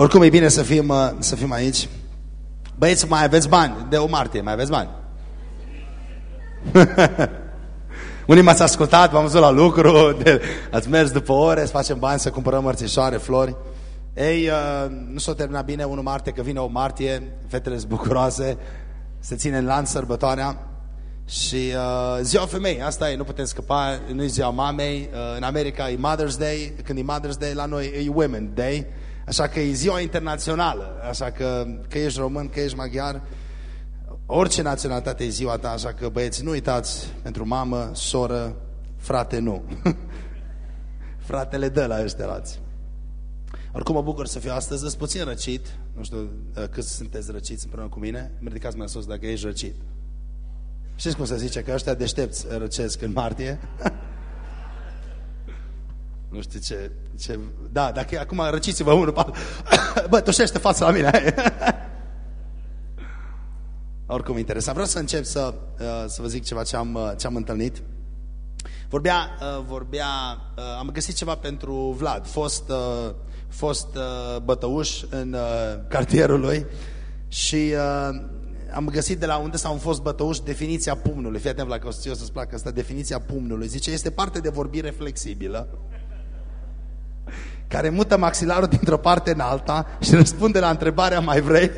Oricum e bine să fim, uh, să fim aici. Băieți, mai aveți bani? De o martie, mai aveți bani? Unii m-ați ascultat, v-am văzut la lucru, de, ați mers după ore, să facem bani, să cumpărăm mărțișoare, flori. Ei, uh, nu s-a terminat bine 1 martie, că vine o martie, fetele sunt bucuroase, se ține în lanț sărbătoarea. Și uh, ziua femei, asta e, nu putem scăpa, nu e ziua mamei, uh, în America e Mother's Day, când e Mother's Day, la noi e Women's Day, așa că e ziua internațională, așa că că ești român, că ești maghiar, orice naționalitate e ziua ta, așa că băieți, nu uitați pentru mamă, soră, frate, nu. Fratele dă la ăștia lați. Oricum mă bucur să fiu astăzi, sunt puțin răcit, nu știu uh, câți sunteți răciți împreună cu mine, mă ridicați mai sus dacă ești răcit. Știți cum se zice? Că ăștia deștepți răcesc în martie. nu știu ce, ce... Da, dacă acum răciți-vă unul, bă, toșește fața la mine. Oricum interesant. Vreau să încep să, uh, să vă zic ceva ce am, uh, ce am întâlnit. Vorbea, uh, vorbea, am găsit ceva pentru Vlad, fost, fost bătăuș în cartierul lui și am găsit de la unde s-au fost bătăuși definiția pumnului. Fii atent la că o să-ți placă asta, definiția pumnului. Zice, este parte de vorbire flexibilă care mută maxilarul dintr-o parte în alta și răspunde la întrebarea mai vrei?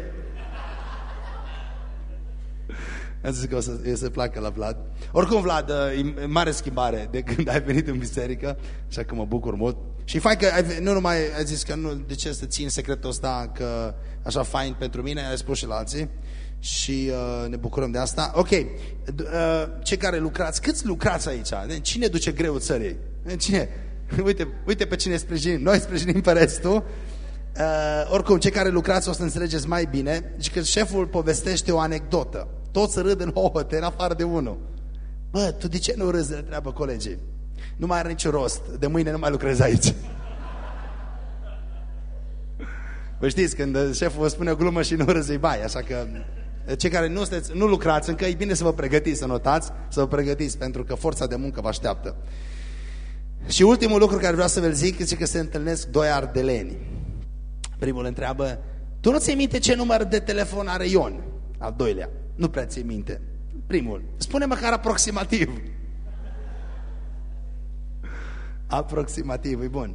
Am zis că o să, o să placă la Vlad. Oricum, Vlad, e mare schimbare de când ai venit în biserică, așa că mă bucur mult. Și fain că ai, nu numai ai zis că nu, de ce să țin secretul ăsta, că așa fain pentru mine, ai spus și la alții și uh, ne bucurăm de asta. Ok, uh, cei care lucrați, câți lucrați aici? Cine duce greu țării? Cine? Uite, uite pe cine sprijinim. Noi sprijinim pe restul. Uh, oricum, cei care lucrați o să înțelegeți mai bine. Deci că șeful povestește o anecdotă. Toți râd în hohote, în afară de unul. Bă, tu de ce nu râzi de treabă colegii? Nu mai are niciun rost. De mâine nu mai lucrezi aici. Vă știți, când șeful vă spune o glumă și nu râzi, bai, așa că cei care nu, sunteți, nu lucrați încă, e bine să vă pregătiți, să notați, să vă pregătiți, pentru că forța de muncă vă așteaptă. Și ultimul lucru care vreau să vă zic este că se întâlnesc doi ardeleni. Primul întreabă, tu nu ți minte ce număr de telefon are Ion? Al doilea, nu prea ți minte. Primul, spune măcar aproximativ. Aproximativ, e bun.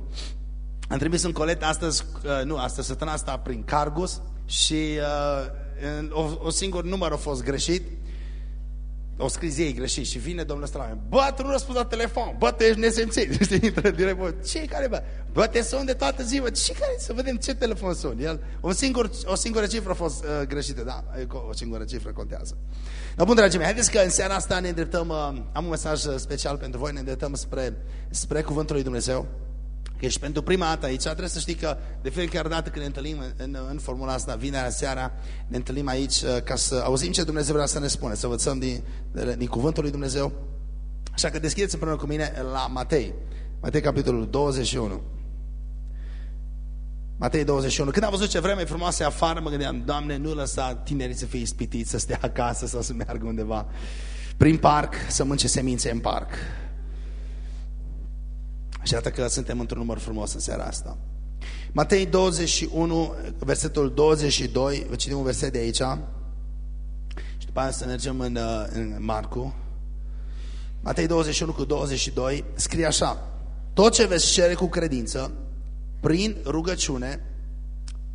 Am trimis un colet astăzi, uh, nu, astăzi săptămâna asta prin Cargus și uh, o, o singur număr a fost greșit, o scris ei greșit și vine domnul ăsta la mine. Bă, tu nu răspunzi la telefon. Bă, tu ești nesemțit. Știi, intră direct, bă, ce care, bă? Bă, te sun de toată ziua. Ce care? Să vedem ce telefon sun. El, un singur, o singură cifră a fost uh, greșită, da? O singură cifră contează. Dar bun, dragii mei, haideți că în seara asta ne îndreptăm, uh, am un mesaj special pentru voi, ne îndreptăm spre, spre Cuvântul lui Dumnezeu. Că și pentru prima dată aici trebuie să știi că de fiecare dată când ne întâlnim în, în, în formula asta, vinerea seara, ne întâlnim aici uh, ca să auzim ce Dumnezeu vrea să ne spune, să învățăm din, din cuvântul lui Dumnezeu. Așa că deschideți împreună cu mine la Matei, Matei capitolul 21. Matei 21. Când am văzut ce vreme frumoase afară, mă gândeam, Doamne, nu lăsa tinerii să fie ispitiți, să stea acasă sau să meargă undeva prin parc, să mânce semințe în parc. Și iată că suntem într-un număr frumos în seara asta. Matei 21, versetul 22, vă citim un verset de aici. Și după aceea să mergem în, uh, în Marcu. Matei 21 cu 22 scrie așa. Tot ce veți cere cu credință, prin rugăciune,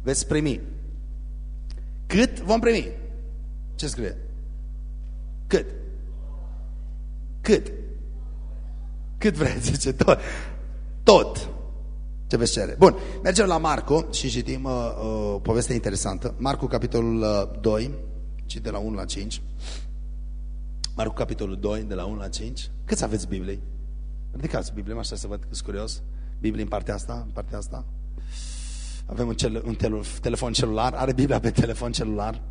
veți primi. Cât vom primi? Ce scrie? Cât? Cât? Cât vreți, zice tot tot ce veți cere. Bun, mergem la Marco și citim uh, uh, o poveste interesantă. Marco, capitolul uh, 2, ci de la 1 la 5. Marco, capitolul 2, de la 1 la 5. Câți aveți Biblie? Ridicați Biblie, așa să văd că sunt curios. Biblie în partea asta, în partea asta. Avem un, cel, un tel, telefon celular, are Biblia pe telefon celular.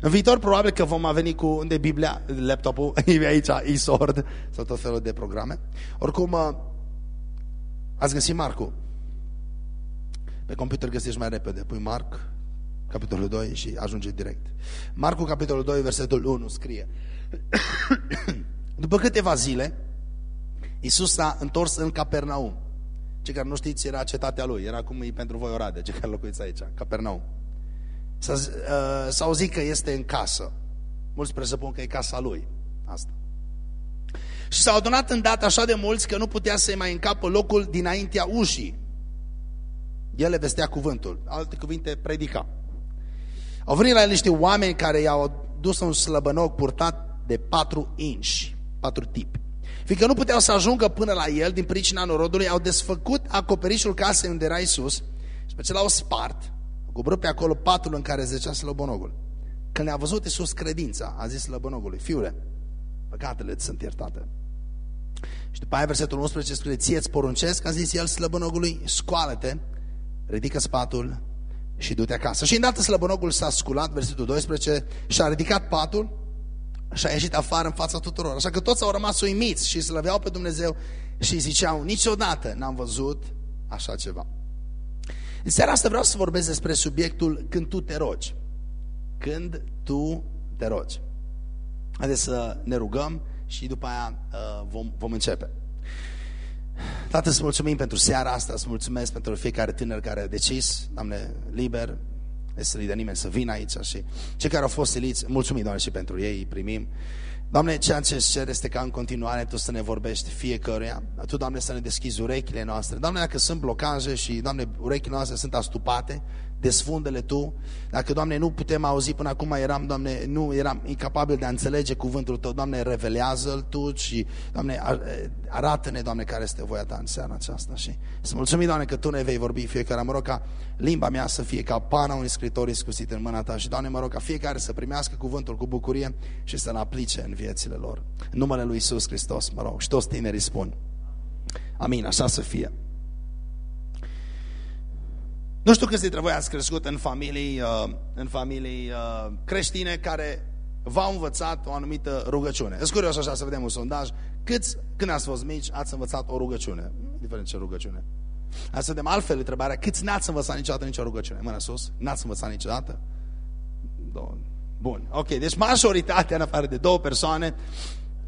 În viitor probabil că vom veni cu unde Biblia, laptopul, e aici, e-sword sau tot felul de programe. Oricum, uh, Ați găsit Marcu? Pe computer găsești mai repede. Pui Marc, capitolul 2 și ajunge direct. Marcu, capitolul 2, versetul 1 scrie. După câteva zile, Iisus s-a întors în Capernaum. Cei care nu știți, era cetatea lui, era cum e pentru voi Oradea, cei care locuiți aici, Capernaum. S-a uh, auzit că este în casă. Mulți presupun că e casa lui. Asta. Și s-au adunat îndată așa de mulți că nu putea să-i mai încapă locul dinaintea ușii. El le vestea cuvântul. Alte cuvinte, predica. Au venit la el niște oameni care i-au dus un slăbănoc purtat de patru inși, patru tipi. Fiindcă nu puteau să ajungă până la el din pricina norodului, au desfăcut acoperișul casei unde era Isus și pe ce l-au spart, au coborât pe acolo patul în care zicea slăbănogul. Când le-a văzut Isus credința, a zis slăbănogului, fiule, păcatele îți sunt iertate. Și după aia versetul 11 spune, ție îți poruncesc, a zis el slăbănogului, scoală-te, ridică spatul și du-te acasă. Și îndată slăbănogul s-a sculat, versetul 12, și a ridicat patul și a ieșit afară în fața tuturor. Așa că toți au rămas uimiți și slăveau pe Dumnezeu și ziceau, niciodată n-am văzut așa ceva. În seara asta vreau să vorbesc despre subiectul când tu te rogi. Când tu te rogi. Haideți să ne rugăm și după aia uh, vom, vom începe. Tată, să mulțumim pentru seara asta, să mulțumesc pentru fiecare tânăr care a decis, Doamne, liber, să-i dă nimeni să vină aici și cei care au fost siliți, mulțumim, Doamne, și pentru ei, îi primim. Doamne, ceea ce îți cer este ca în continuare Tu să ne vorbești fiecăruia. Tu, Doamne, să ne deschizi urechile noastre. Doamne, dacă sunt blocaje și, Doamne, urechile noastre sunt astupate, desfundele Tu. Dacă, Doamne, nu putem auzi până acum, eram, Doamne, nu eram incapabil de a înțelege cuvântul Tău, Doamne, revelează-l Tu și, Doamne, arată-ne, Doamne, care este voia Ta în seara aceasta. Și să mulțumim, Doamne, că Tu ne vei vorbi fiecare. Mă rog ca limba mea să fie ca pana unui scritor iscusit în mâna Ta și, Doamne, mă rog ca fiecare să primească cuvântul cu bucurie și să-l aplice în viețile lor. În numele Lui Iisus Hristos, mă rog, și toți tinerii spun. Amin, așa să fie. Nu știu câți dintre voi ați crescut în familii, uh, în familii uh, creștine care v-au învățat o anumită rugăciune. Sunt curios așa să vedem un sondaj. Câți, când ați fost mici, ați învățat o rugăciune? Diferent ce rugăciune. Hai să vedem altfel întrebarea. Câți n-ați învățat niciodată nicio rugăciune? Mâna sus. N-ați învățat niciodată? Bun. Ok, deci majoritatea, în afară de două persoane,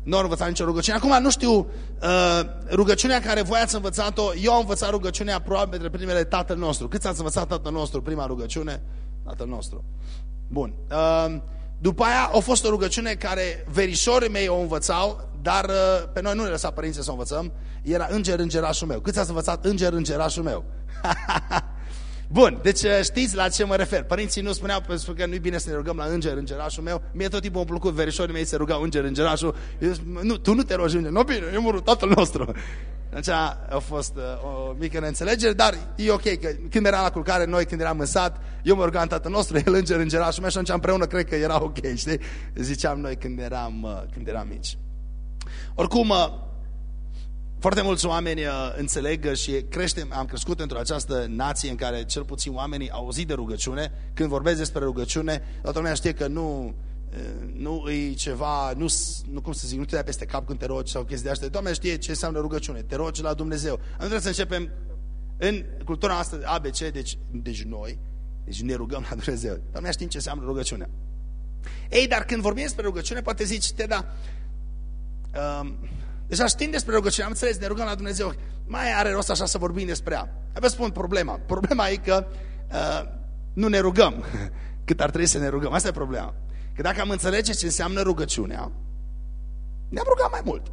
nu au învățat nicio rugăciune. Acum nu știu uh, rugăciunea care voi ați învățat-o. Eu am învățat rugăciunea probabil între primele Tatăl nostru. Câți ați învățat Tatăl nostru, prima rugăciune? Tatăl nostru. Bun. Uh, după aia a fost o rugăciune care verișorii mei o învățau, dar uh, pe noi nu ne lăsa părinții să o învățăm. Era înger îngerașul meu. Câți ați învățat înger îngerașul meu? Bun, deci uh, știți la ce mă refer. Părinții nu spuneau pentru că nu-i bine să ne rugăm la înger, îngerașul meu. Mie tot timpul îmi plăcut verișorii mei să rugau înger, îngerașul. Eu zic, nu, tu nu te rogi înger. Nu, bine, eu mă rog tatăl nostru. Deci a fost uh, o mică neînțelegere, dar e ok că când eram la culcare, noi când eram în sat, eu mă rugam tatăl nostru, el înger, îngerașul meu și atunci împreună cred că era ok, știi? Ziceam noi când eram, uh, când eram mici. Oricum, foarte mulți oameni uh, înțeleg și creștem, am crescut într-o această nație în care cel puțin oamenii au auzit de rugăciune. Când vorbesc despre rugăciune, toată lumea știe că nu, uh, nu e ceva, nu, nu cum să zic, nu te dai peste cap când te rogi sau chestii de astea. Toată știe ce înseamnă rugăciune, te rogi la Dumnezeu. Nu trebuie să începem în cultura noastră ABC, deci, deci noi, deci ne rugăm la Dumnezeu. Doamne, știm ce înseamnă rugăciunea. Ei, dar când vorbim despre rugăciune, poate zici, te da, um, Deja știm despre rugăciune, am înțeles, ne rugăm la Dumnezeu. Mai are rost așa să vorbim despre ea. Vă spun problema. Problema e că uh, nu ne rugăm cât ar trebui să ne rugăm. Asta e problema. Că dacă am înțelege ce înseamnă rugăciunea, ne-am rugat mai mult.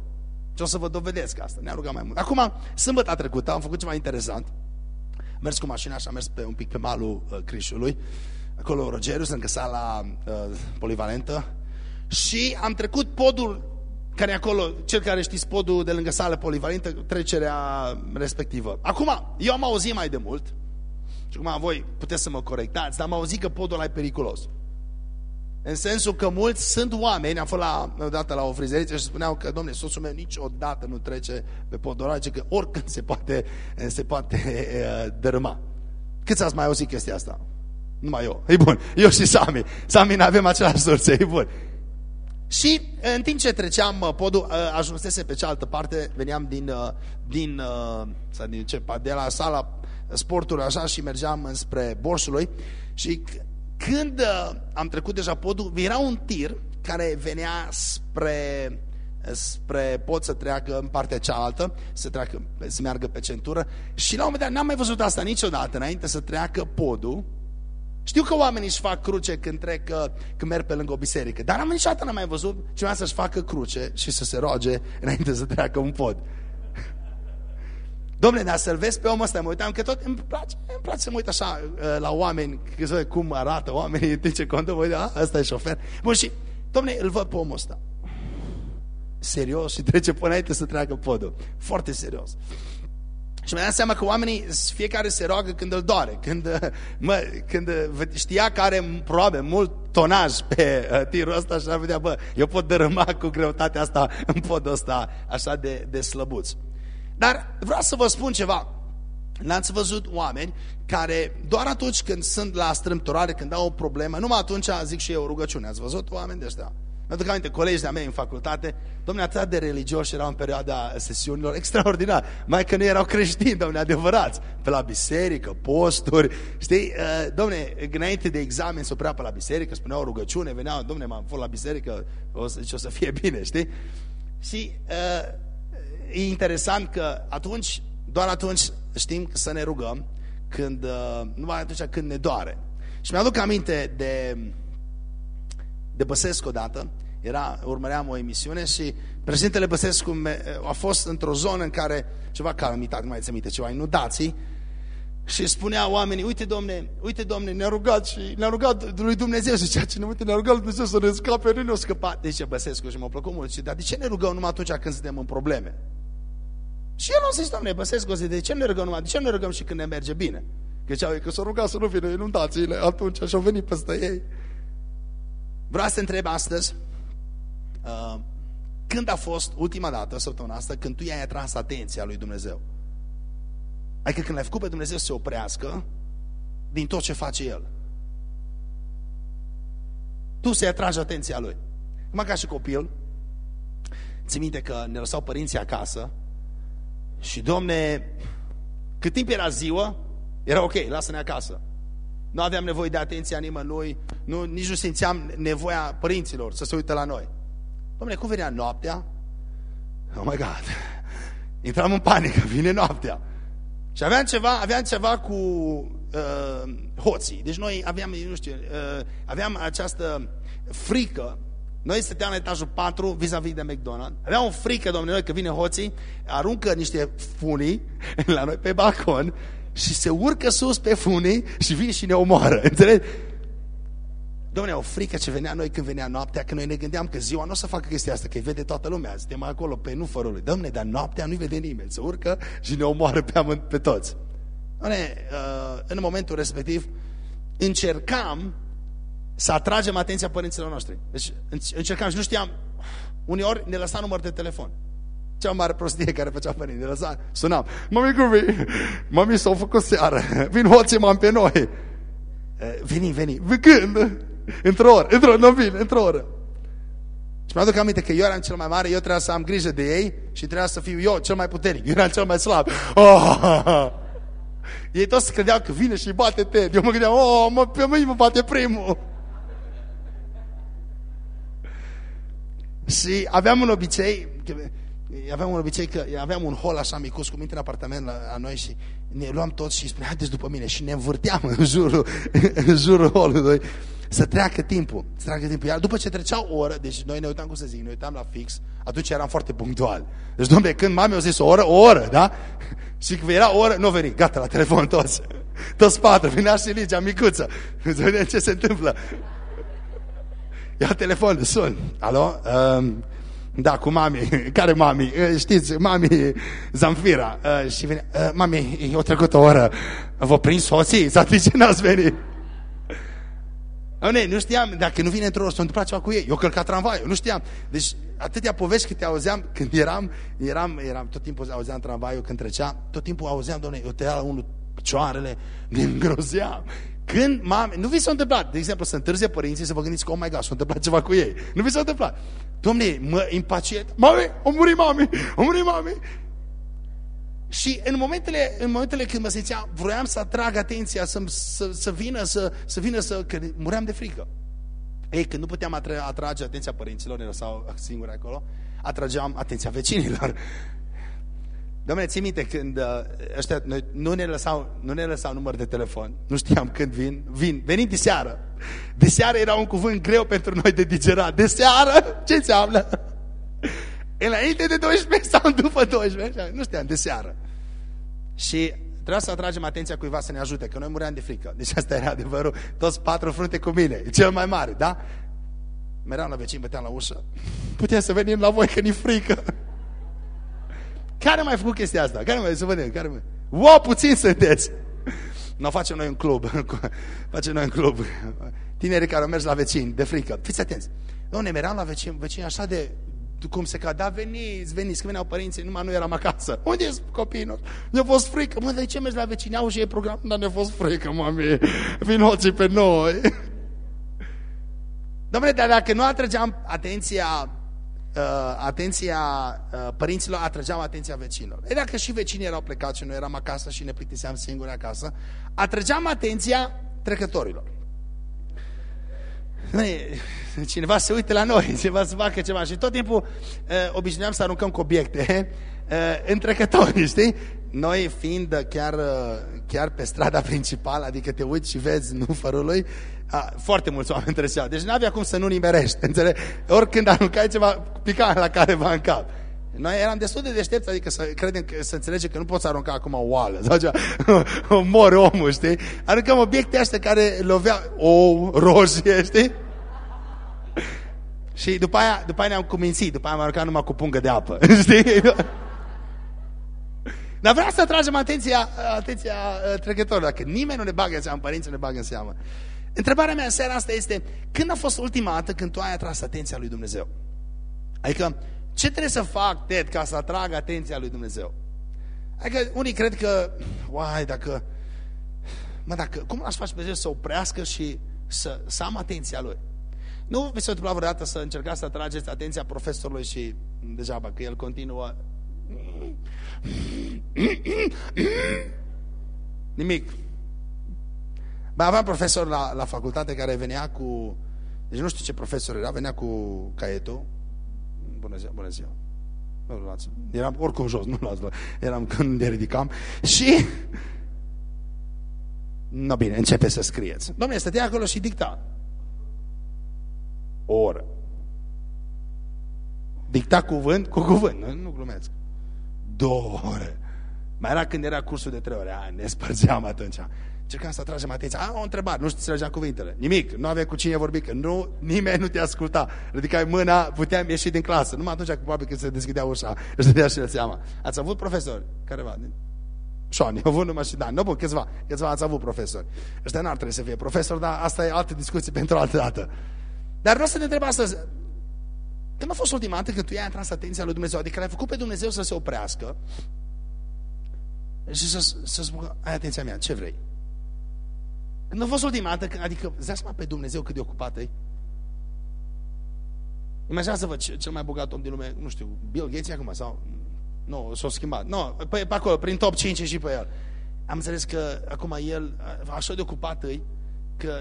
Și o să vă dovedesc asta, ne-am rugat mai mult. Acum, sâmbătă trecută, am făcut ceva interesant. Am mers cu mașina și am mers pe un pic pe malul uh, Crișului. Acolo Rogeriu, sunt găsat la uh, polivalentă. Și am trecut podul care e acolo, cel care știți podul de lângă sală polivalentă, trecerea respectivă. Acum, eu am auzit mai de mult, și acum voi puteți să mă corectați, dar am auzit că podul ăla e periculos. În sensul că mulți sunt oameni, am fost la, odată la o frizeriță și spuneau că, domne, soțul meu niciodată nu trece pe podul ăla, că oricând se poate, se poate uh, dărâma. Câți ați mai auzit chestia asta? Numai eu. E bun. Eu și Sami. Sami ne avem același surse. E bun. Și în timp ce treceam podul, ajunsese pe cealaltă parte, veneam din, din, sau din ce, de la sala sportului așa și mergeam înspre Borsului și când am trecut deja podul, era un tir care venea spre spre pot să treacă în partea cealaltă, să, treacă, să meargă pe centură și la un moment dat n-am mai văzut asta niciodată înainte să treacă podul. Știu că oamenii își fac cruce când trec, când merg pe lângă o biserică, dar am niciodată n-am mai văzut cineva să-și facă cruce și să se roage înainte să treacă un pod. Domnule, dar să-l vezi pe omul ăsta, mă uitam că tot îmi place, îmi place să mă uit așa uh, la oameni, că să cum arată oamenii, de ce contă, mă uit, ăsta e șofer. Bun, și, domnule, îl văd pe omul ăsta. Serios și trece până înainte să treacă podul. Foarte serios. Și mi-am dat seama că oamenii, fiecare se roagă când îl doare, când, mă, când știa că are probabil mult tonaj pe uh, tirul ăsta și ar vedea, bă, eu pot dărâma cu greutatea asta în podul ăsta așa de, de slăbuț. Dar vreau să vă spun ceva. N-ați văzut oameni care doar atunci când sunt la strâmtorare, când au o problemă, numai atunci zic și eu rugăciune. Ați văzut oameni de ăștia? Mă aduc aminte, colegii de-a mei în facultate, domne, atât de religioși erau în perioada sesiunilor, extraordinar. Mai că nu erau creștini, domne, adevărați. Pe la biserică, posturi, știi? Uh, domne, înainte de examen se oprea pe la biserică, spuneau rugăciune, veneau, domne, m-am fost la biserică, o să, o să fie bine, știi? Și uh, e interesant că atunci, doar atunci știm să ne rugăm, când, uh, numai atunci când ne doare. Și mi-aduc aminte de, de Băsescu odată, era, urmăream o emisiune și președintele Băsescu a fost într-o zonă în care ceva calamitate, nu mai ți minte, ceva inundații, și spunea oamenii, uite domne, uite domne, ne-a rugat și ne-a rugat lui Dumnezeu și ceea ce ne uite, ne-a rugat lui Dumnezeu să ne scape, nu ne-a scăpat. Deci Băsescu și m-a plăcut mult și dar de ce ne rugăm numai atunci când suntem în probleme? Și el a zis, doamne, Băsescu, zi, de ce ne rugăm numai? De ce ne rugăm și când ne merge bine? Că ceau că s-au rugat să nu vină inundațiile atunci și au venit peste ei. Vreau să te întreb astăzi, uh, când a fost ultima dată, săptămâna asta, când tu i-ai atras atenția lui Dumnezeu? Adică când l-ai făcut pe Dumnezeu să se oprească din tot ce face El. Tu să-i atragi atenția Lui. Cum ca și copil, ți minte că ne lăsau părinții acasă și, domne, cât timp era ziua, era ok, lasă-ne acasă. Nu aveam nevoie de atenția nimănui, nu, nici nu simțeam nevoia părinților să se uite la noi. Domne, cum venea noaptea? Oh my God! Intram în panică, vine noaptea. Și aveam ceva, aveam ceva cu uh, hoții. Deci noi aveam, nu știu, uh, aveam această frică noi stăteam la etajul 4 vis-a-vis -vis de McDonald's. Aveam o frică, domnule, noi, că vine hoții, aruncă niște funii la noi pe balcon și se urcă sus pe funii și vin și ne omoară. Înțelegi? Domnule, o frică ce venea noi când venea noaptea, că noi ne gândeam că ziua nu o să facă chestia asta, că îi vede toată lumea, suntem acolo pe nufărul lui. Domnule, dar noaptea nu-i vede nimeni, se urcă și ne omoară pe, amânt, pe toți. Domnule, uh, în momentul respectiv, încercam să atragem atenția părinților noștri. Deci încercam și nu știam, uneori ne lăsa număr de telefon. Cea mare prostie care făcea părinții, ne lăsa, sunam, mami, cum vii? Mami, s-au făcut seară, vin hoții mam pe noi. Veni, veni, când? Într-o oră, într-o oră, nu vin, într-o oră. Și mi-aduc aminte că eu eram cel mai mare, eu trebuia să am grijă de ei și trebuia să fiu eu cel mai puternic, eu eram cel mai slab. Oh! Ei toți credeau că vine și bate Ted. Eu mă gândeam, oh, mă, pe mâini mă bate primul. Și aveam un obicei, aveam un obicei că aveam un hol așa micus, cum în apartament la, la noi și ne luam toți și spuneam, haideți după mine și ne învârteam în jurul, în jurul holului să treacă timpul, să treacă timpul. Iar după ce trecea o oră, deci noi ne uitam, cum să zic, ne uitam la fix, atunci eram foarte punctual. Deci, domnule, când mami a zis o oră, o oră, da? Și când era o oră, nu veni, gata, la telefon toți. Toți patru, vinea și Ligia, micuță. Să vedem ce se întâmplă. Ia telefon, sun. Alo? Um, da, cu mami. Care mami? Știți, mami Zamfira. Uh, și vine, uh, mami, eu trecut o oră. Vă prins soții? Sau de ce n-ați venit? Ne, nu știam, dacă nu vine într-o oră, s-a întâmplat ceva cu ei. Eu călcat tramvaiul, nu știam. Deci atâtea povești câte auzeam când eram, eram, eram tot timpul auzeam tramvaiul când trecea, tot timpul auzeam, doamne, eu tăia la unul picioarele, ne îngrozeam. Când mame, nu vi s-a întâmplat, de exemplu, să întârzie părinții să vă gândiți că, oh my God, s-a întâmplat ceva cu ei. Nu vi s-a întâmplat. Domne, mă impacient, mame, o muri mami, o muri mami. Și în momentele, în momentele când mă simțeam, vroiam să atrag atenția, să, să, să vină, să, să vină, să, că muream de frică. Ei, când nu puteam atra, atrage atenția părinților, ne lăsau singuri acolo, atrageam atenția vecinilor. Dom'le, ții minte când uh, ăștia noi, nu, ne lăsau, nu ne lăsau număr de telefon, nu știam când vin, vin, venind de seară. De seară era un cuvânt greu pentru noi de digerat. De seară? Ce înseamnă? Înainte de 12 sau după 12? Nu știam, de seară. Și Trebuia să atragem atenția cuiva să ne ajute, că noi muream de frică. Deci asta era adevărul. Toți patru frunte cu mine, cel mai mare, da? Meream la vecini, băteam la ușă. Puteam să venim la voi, că ni frică. Care mai făcut chestia asta? Care mai, să vedem, care mai... Wow, puțin sunteți! Nu facem noi un club. facem noi un club. Tinerii care au mers la vecini, de frică. Fiți atenți. Nu, ne meream la vecini, vecini așa de cum se ca, da, veniți, veniți, că veneau părinții, numai nu eram acasă. Unde e copilul? Ne-a fost frică. Mă, de ce mergi la vecini? Au și e program, dar ne-a fost frică, mami. Vin hoții pe noi. Dom'le, dar dacă nu atrăgeam atenția, uh, atenția uh, părinților, atrăgeam atenția vecinilor. E dacă și vecinii erau plecați și noi eram acasă și ne plictiseam singuri acasă, atrăgeam atenția trecătorilor cineva se uite la noi, cineva să facă ceva și tot timpul uh, obișnuiam să aruncăm cu obiecte uh, întrecători, știi? Noi fiind chiar, uh, chiar pe strada principală, adică te uiți și vezi nufărului, uh, foarte mulți oameni treceau. Deci nu avea cum să nu nimerești, înțelegi? Oricând aruncai ceva, pica la careva în cap. Noi eram destul de deștepți, adică să credem, că, să înțelegem că nu poți arunca acum o oală sau ceva, mor omul, știi? Aruncăm obiecte astea care lovea o roșie, știi? Și după aia, după aia ne-am cumințit, după aia am aruncat numai cu pungă de apă, știi? Dar vreau să tragem atenția, atenția uh, trecătorilor, că nimeni nu ne bagă în seamă, părinții nu ne bagă în seamă. Întrebarea mea în seara asta este, când a fost ultima dată când tu ai atras atenția lui Dumnezeu? Adică, ce trebuie să fac, Ted, ca să atrag atenția lui Dumnezeu? Adică unii cred că, uai, dacă, mă, dacă, cum aș face pe Dumnezeu să oprească și să, să am atenția lui? Nu vi s-a întâmplat vreodată să încercați să atrageți atenția profesorului și degeaba, că el continuă nimic. Bă, aveam profesor la, la facultate care venea cu deci nu știu ce profesor era, venea cu caietul Bună ziua, bună ziua. Nu luați. Eram oricum jos, nu luați. Eram când ne ridicam. Și... No bine, începe să scrieți. Domnule, stătea acolo și dicta. O oră. Dicta cuvânt cu cuvânt, nu, nu glumesc. Două ore. Mai era când era cursul de trei ore. A, ne spărgeam atunci. Încercam să atragem atenția. A, o întrebare, nu știu să cuvintele. Nimic, nu aveai cu cine vorbi, că nu, nimeni nu te asculta. Ridicai mâna, puteam ieși din clasă. Numai atunci, probabil când se deschidea ușa, își dădea și el seama. Ați avut profesori? Careva? Șoani, au avut numai și da. Nu, bun, câțiva, câțiva ați avut profesori. Ăștia n-ar trebui să fie profesori, dar asta e altă discuție pentru altă dată. Dar vreau să te întreb astăzi, când a fost ultima dată când tu i-ai atras atenția lui Dumnezeu, adică l-ai făcut pe Dumnezeu să se oprească și să, să spună, ai atenția mea, ce vrei? Când a fost ultima dată, adică, zici pe Dumnezeu cât de ocupat e? Imaginează-vă cel mai bogat om din lume, nu știu, Bill Gates acum sau... Nu, s-a schimbat. Nu, pe, pe acolo, prin top 5 și pe el. Am înțeles că acum el, așa de ocupat e, că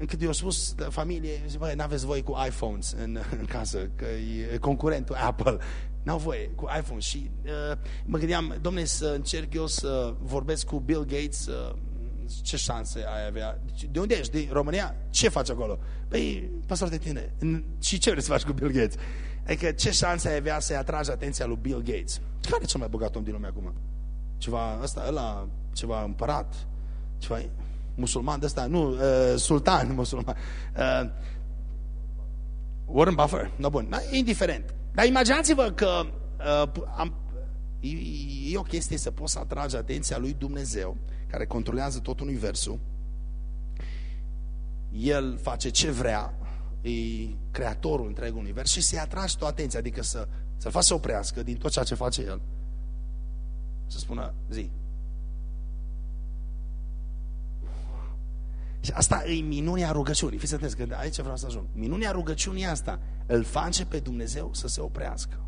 încât eu spus de familie, băi, n-aveți voi cu iPhones în, în casă, că e concurentul Apple. N-au voie cu iPhone și uh, mă gândeam, domne, să încerc eu să vorbesc cu Bill Gates, uh, ce șanse ai avea? De unde ești? Din România? Ce faci acolo? Păi, pastor de tine. Și ce vrei să faci cu Bill Gates? Adică ce șanse ai avea să-i atragi atenția lui Bill Gates? Care e cel mai bogat om din lume acum? Ceva ăsta, ăla, ceva împărat? Ceva musulman de ăsta? Nu, uh, sultan musulman. Uh, Warren Buffett, no bun, da, indiferent. Dar imaginați-vă că uh, am, e, e o chestie să poți să atragi atenția lui Dumnezeu care controlează tot universul, el face ce vrea, e creatorul întreg univers și să-i atragi tu atenția, adică să, să-l faci să oprească din tot ceea ce face el. Să spună, zi. Și asta e minunea rugăciunii. Fiți atenți, că aici vreau să ajung. Minunea rugăciunii asta îl face pe Dumnezeu să se oprească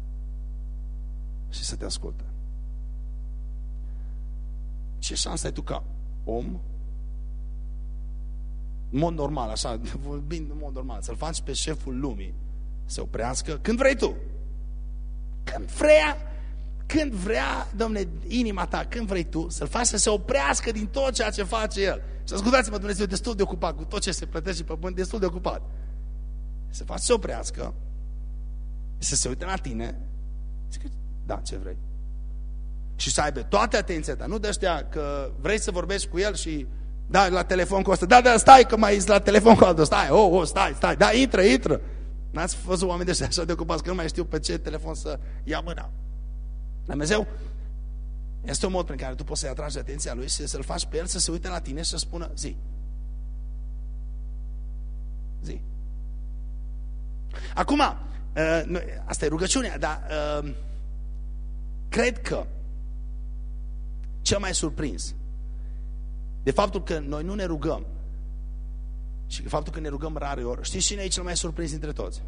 și să te asculte. Ce șansă ai tu ca om în mod normal, așa, vorbind în mod normal, să-l faci pe șeful lumii să oprească când vrei tu. Când vrea, când vrea, domne, inima ta, când vrei tu, să-l faci să se oprească din tot ceea ce face el. Și ascultați-mă, Dumnezeu, destul de ocupat cu tot ce se plătește pe pământ, destul de ocupat. Să faci să se oprească, să se uite la tine, zic, da, ce vrei. Și să aibă toată atenția ta, nu de ăștia că vrei să vorbești cu el și da, la telefon cu ăsta, da, da, stai că mai ești la telefon cu altul, stai, oh, oh, stai, stai, da, intră, intră. N-ați văzut oameni de ăștia așa de ocupați că nu mai știu pe ce telefon să ia mâna. Dumnezeu este un mod prin care tu poți să-i atragi atenția lui și să-l faci pe el să se uite la tine și să spună zi. Zi. Acum, uh, asta e rugăciunea, dar uh, cred că cel mai surprins de faptul că noi nu ne rugăm și faptul că ne rugăm rare ori, știți cine e cel mai surprins dintre toți?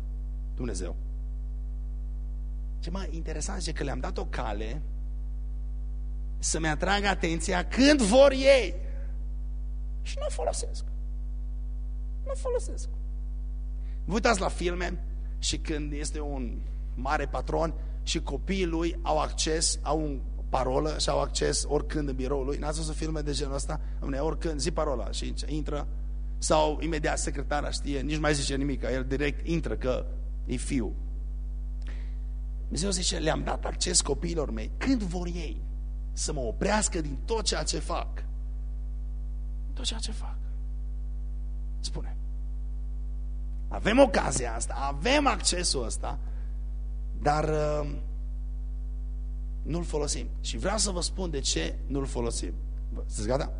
Dumnezeu. Ce mai interesant zice că le-am dat o cale să-mi atragă atenția când vor ei. Și nu o folosesc. Nu o folosesc. Vă uitați la filme și când este un mare patron și copiii lui au acces, au un parolă și au acces oricând în biroul lui. N-ați văzut filme de genul ăsta? Oricând, zi parola și intră sau imediat secretara știe, nici nu mai zice nimic, el direct intră că e fiu. Dumnezeu zice, le-am dat acces copiilor mei când vor ei să mă oprească din tot ceea ce fac. Tot ceea ce fac. Spune. Avem ocazia asta, avem accesul ăsta, dar uh, nu-l folosim. Și vreau să vă spun de ce nu-l folosim. Sunteți gata?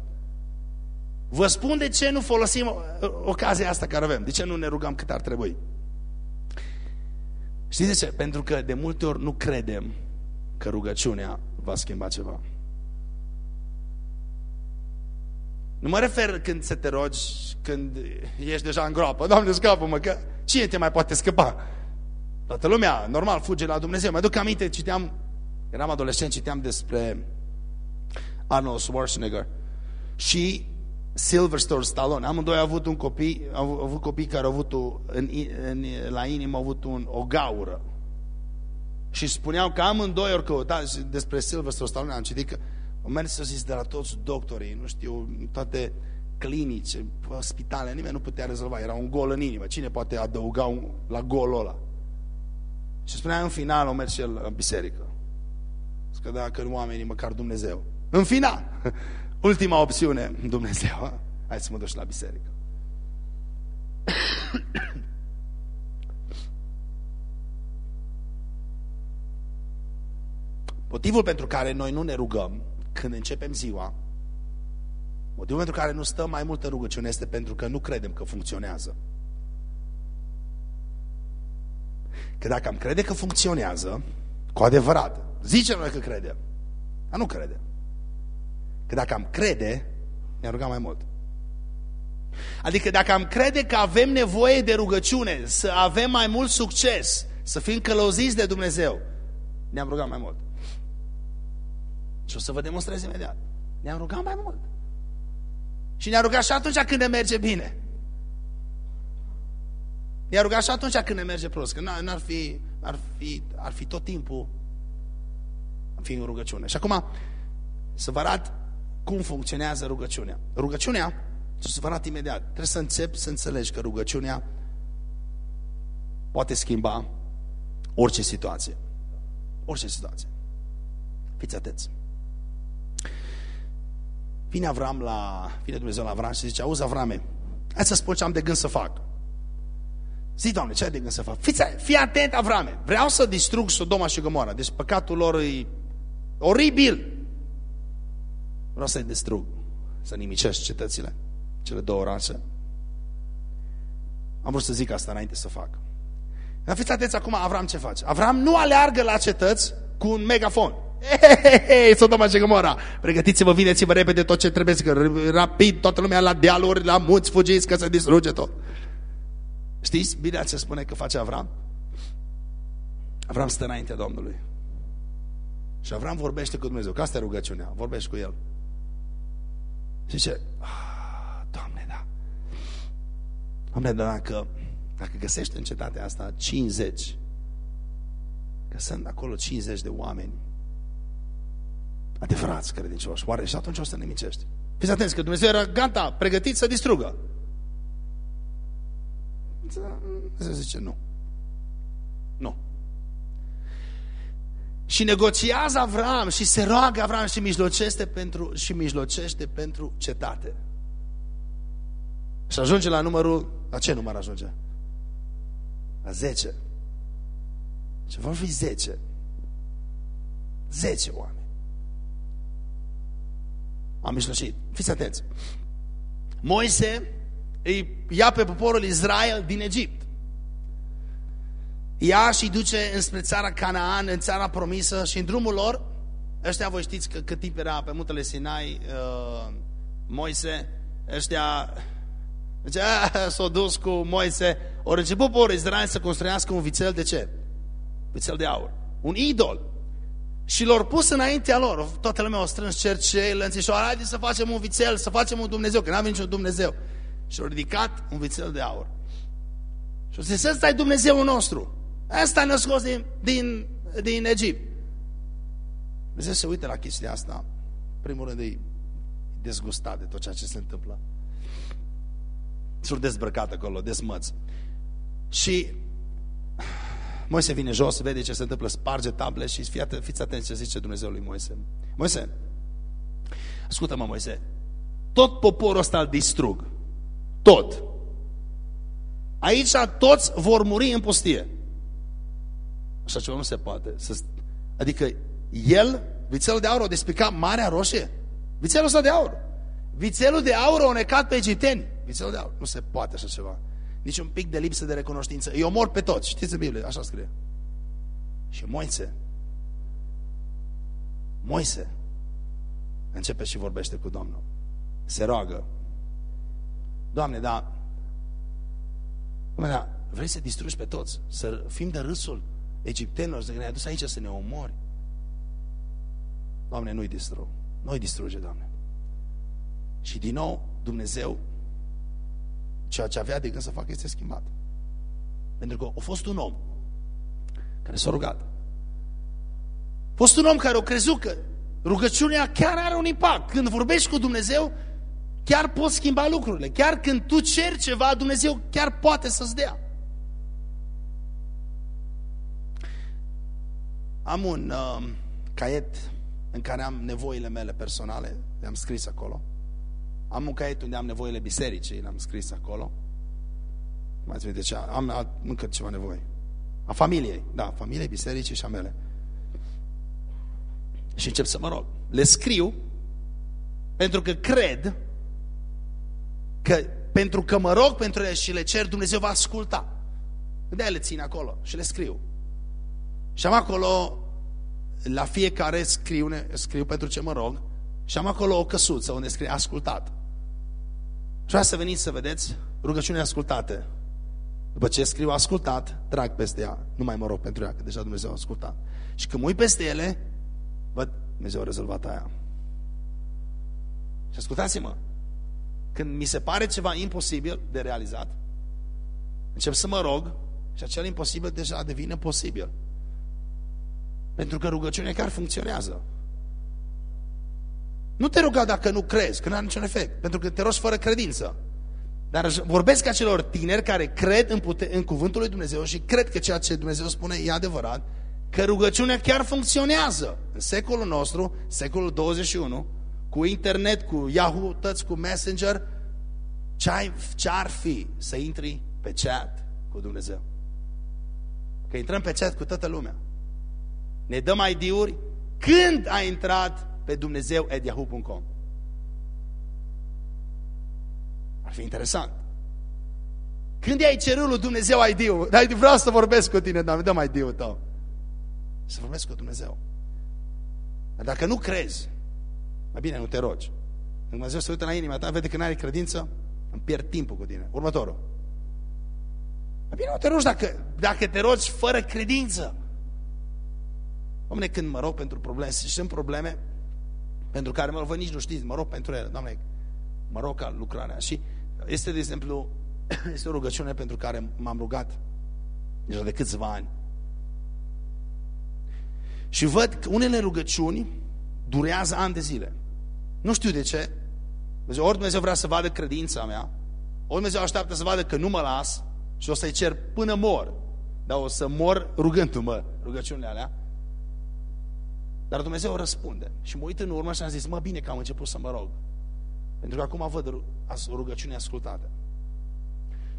Vă spun de ce nu folosim uh, ocazia asta care avem. De ce nu ne rugăm cât ar trebui. Știți de ce? Pentru că de multe ori nu credem că rugăciunea va schimba ceva. Nu mă refer când să te rogi, când ești deja în groapă. Doamne, scapă-mă, că cine te mai poate scăpa? Toată lumea, normal, fuge la Dumnezeu. Mă duc aminte, citeam, eram adolescent, citeam despre Arnold Schwarzenegger. Și Sylvester Stallone. Amândoi au avut un copii, au avut copii care au avut o, în, în, la inimă au avut un, o gaură. Și spuneau că amândoi ori căutat despre Sylvester Stallone, am citit că au mers să zis de la toți doctorii, nu știu, toate clinici, spitale, nimeni nu putea rezolva, era un gol în inimă. Cine poate adăuga un, la golul ăla? Și spunea în final, o mers el în biserică. Că dacă oamenii, măcar Dumnezeu. În final! Ultima opțiune, Dumnezeu. Hai să mă duci la biserică. Motivul pentru care noi nu ne rugăm când începem ziua, motivul pentru care nu stăm mai multă rugăciune este pentru că nu credem că funcționează. Că dacă am crede că funcționează, cu adevărat, zicem noi că credem, dar nu credem. Că dacă am crede, ne-am rugat mai mult. Adică dacă am crede că avem nevoie de rugăciune, să avem mai mult succes, să fim călăuziți de Dumnezeu, ne-am rugat mai mult. Și o să vă demonstrez imediat. Ne-am rugat mai mult. Și ne-a rugat și atunci când ne merge bine. Ne-a rugat și atunci când ne merge prost. Că n-ar fi, ar fi, ar fi tot timpul fi în rugăciune. Și acum, să vă arăt cum funcționează rugăciunea. Rugăciunea, să vă arăt imediat, trebuie să înțepi să înțelegi că rugăciunea poate schimba orice situație. Orice situație. Fiți atenți. Vine Avram la, vine Dumnezeu la Avram și zice, auzi Avrame, hai să spun ce am de gând să fac. Zi, Doamne, ce ai de gând să fac? Fiți, fii atent, Avrame, vreau să distrug Sodoma și Gomora, deci păcatul lor e oribil. Vreau să-i distrug, să nimicesc cetățile, cele două orașe. Am vrut să zic asta înainte să fac. Dar fiți atenți acum, Avram ce face? Avram nu aleargă la cetăți cu un megafon. Hei, hei, Sodoma și Gomora, pregătiți-vă, vineți-vă repede tot ce trebuie, că rapid, toată lumea la dealuri, la munți, fugiți, că se distruge tot. Știți bine ce spune că face Avram? Avram stă înaintea Domnului. Și Avram vorbește cu Dumnezeu, că asta e rugăciunea, vorbește cu El. Și zice, ah, Doamne, da. Doamne, da, dacă, dacă găsești în cetatea asta 50 că sunt acolo 50 de oameni adevărați credincioși. Oare și atunci o să nimicești? Fiți atenți că Dumnezeu era gata, pregătit să distrugă. Dumnezeu zice nu. Nu. Și negociază Avram și se roagă Avram și mijlocește pentru, și mijlocește pentru cetate. Și ajunge la numărul, la ce număr ajunge? La 10. Și vor fi 10. 10 oameni. Am mijlocit. Fiți atenți. Moise îi ia pe poporul Israel din Egipt. Ia și duce înspre țara Canaan, în țara promisă și în drumul lor, ăștia voi știți că, cât timp era pe muntele Sinai uh, Moise, ăștia deci, s-au dus cu Moise, ori început poporul Israel să construiască un vițel de ce? Vițel de aur. Un idol. Și l-au pus înaintea lor. Toată lumea au strâns cercei, lănțișoare, haideți să facem un vițel, să facem un Dumnezeu, că n-avem niciun Dumnezeu. Și au ridicat un vițel de aur. Și au zis, ăsta e Dumnezeul nostru. Asta ne-a scos din, din, din Egipt. Dumnezeu se uită la chestia asta. Primul rând e dezgustat de tot ceea ce se întâmplă. Sunt dezbrăcat acolo, desmăț. Și Moise vine jos, vede ce se întâmplă, sparge table și fiată, fiți atenți ce zice Dumnezeu lui Moise. Moise, ascultă-mă Moise, tot poporul ăsta îl distrug. Tot. Aici toți vor muri în pustie. Așa ceva nu se poate. Adică el, vițelul de aur, a despicat Marea Roșie. Vițelul ăsta de aur. Vițelul de aur a necat pe egipteni. Vițelul de aur. Nu se poate așa ceva. Nici un pic de lipsă de recunoștință. Îi omor pe toți. Știți în Biblie, așa scrie. Și Moise, Moise, începe și vorbește cu Domnul. Se roagă. Doamne, da, Doamne, da, vrei să distrugi pe toți? Să fim de râsul egiptenilor, să ne-ai adus aici să ne omori? Doamne, nu-i distrug. Nu-i distruge, Doamne. Și din nou, Dumnezeu ceea ce avea de gând să facă este schimbat. Pentru că a fost un om care s-a rugat. A fost un om care a crezut că rugăciunea chiar are un impact. Când vorbești cu Dumnezeu, chiar poți schimba lucrurile. Chiar când tu ceri ceva, Dumnezeu chiar poate să-ți dea. Am un uh, caiet în care am nevoile mele personale, le-am scris acolo. Am un caiet unde am nevoile bisericii, l-am scris acolo. Mai de ce? Am, am încă ceva nevoie. A familiei, da, familiei, bisericii și a mele. Și încep să mă rog. Le scriu pentru că cred că pentru că mă rog pentru ele și le cer, Dumnezeu va asculta. De-aia le țin acolo și le scriu. Și am acolo, la fiecare scriu, scriu pentru ce mă rog, și am acolo o căsuță unde scrie ascultat. Și vreau să veniți să vedeți rugăciune ascultate. După ce scriu ascultat, trag peste ea. Nu mai mă rog pentru ea, că deja Dumnezeu a ascultat. Și când mă uit peste ele, văd, Dumnezeu a rezolvat aia. Și ascultați-mă, când mi se pare ceva imposibil de realizat, încep să mă rog și acel imposibil deja devine posibil. Pentru că rugăciunea chiar funcționează. Nu te ruga dacă nu crezi, că nu are niciun efect, pentru că te rogi fără credință. Dar vorbesc acelor tineri care cred în, pute în cuvântul lui Dumnezeu și cred că ceea ce Dumnezeu spune e adevărat, că rugăciunea chiar funcționează. În secolul nostru, secolul 21, cu internet, cu Yahoo, tăți cu Messenger, ce ar fi să intri pe chat cu Dumnezeu? Că intrăm pe chat cu toată lumea. Ne dăm ID-uri când a intrat pe dumnezeu.yahoo.com Ar fi interesant. Când ai cerut lui Dumnezeu ID-ul, dar vreau să vorbesc cu tine, dar dăm ID-ul tău. Să vorbesc cu Dumnezeu. Dar dacă nu crezi, mai bine nu te rogi. Când Dumnezeu se uită la inima ta, vede că nu ai credință, îmi pierd timpul cu tine. Următorul. Mai bine nu te rogi dacă, dacă te rogi fără credință. Doamne, când mă rog pentru probleme, și sunt probleme pentru care mă rog, nici nu știți, mă rog pentru ele. Doamne, mă rog ca lucrarea. Și este, de exemplu, este o rugăciune pentru care m-am rugat deja de câțiva ani. Și văd că unele rugăciuni durează ani de zile. Nu știu de ce. Ori Dumnezeu vrea să vadă credința mea, ori Dumnezeu așteaptă să vadă că nu mă las și o să-i cer până mor. Dar o să mor rugându-mă rugăciunile alea. Dar Dumnezeu răspunde. Și mă uit în urmă și am zis, mă bine că am început să mă rog. Pentru că acum văd rugăciunea ascultată.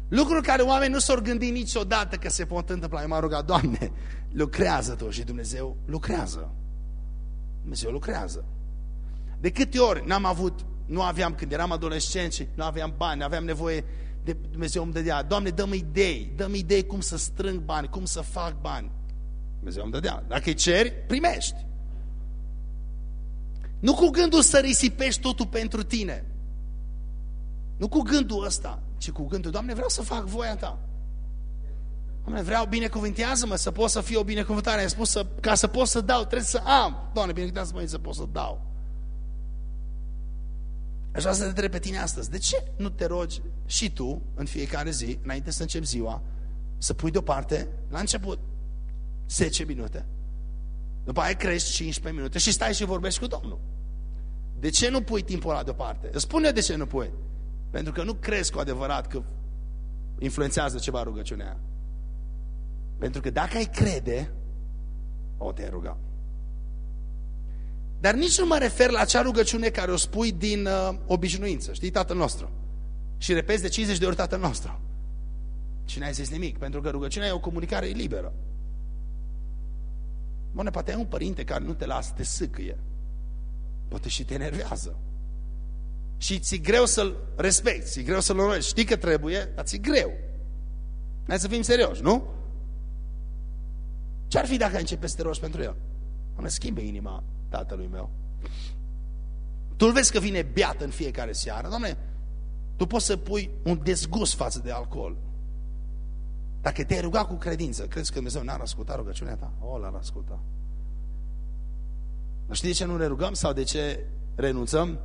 Lucruri care oamenii nu s-au gândit niciodată că se pot întâmpla. Eu m-am rugat, Doamne, lucrează Tu și Dumnezeu lucrează. Dumnezeu lucrează. De câte ori n-am avut, nu aveam, când eram adolescenți, nu aveam bani, aveam nevoie de Dumnezeu îmi dădea. Doamne, dă idei, dă idei cum să strâng bani, cum să fac bani. Dumnezeu îmi dădea. Dacă îi ceri, primești. Nu cu gândul să risipești totul pentru tine. Nu cu gândul ăsta, ci cu gândul, Doamne, vreau să fac voia Ta. Doamne, vreau, binecuvintează-mă să pot să fiu o binecuvântare. Ai spus să, ca să pot să dau, trebuie să am. Doamne, binecuvintează-mă să pot să dau. Aș vrea să te întreb pe tine astăzi, de ce nu te rogi și tu în fiecare zi, înainte să începi ziua, să pui deoparte, la început, 10 minute, după aia crești 15 minute și stai și vorbești cu Domnul. De ce nu pui timpul ăla deoparte? Spune de ce nu pui. Pentru că nu crezi cu adevărat că influențează ceva rugăciunea Pentru că dacă ai crede, o te ruga. Dar nici nu mă refer la acea rugăciune care o spui din uh, obișnuință. Știi, Tatăl nostru. Și repezi de 50 de ori Tatăl nostru. Și n-ai zis nimic, pentru că rugăciunea e o comunicare liberă. Bune, poate ai un părinte care nu te lasă, te sâcâie. Poate și te enervează. Și ți greu să-l respecti, ți greu să-l rogi. Știi că trebuie, dar ți greu. Hai să fim serioși, nu? Ce-ar fi dacă începe să te rogi pentru el? Mă schimbe inima tatălui meu. Tu vezi că vine beat în fiecare seară. Doamne, tu poți să pui un dezgust față de alcool. Dacă te-ai rugat cu credință, crezi că Dumnezeu n-ar asculta rugăciunea ta? O, l-ar asculta. Dar știi de ce nu ne rugăm sau de ce renunțăm?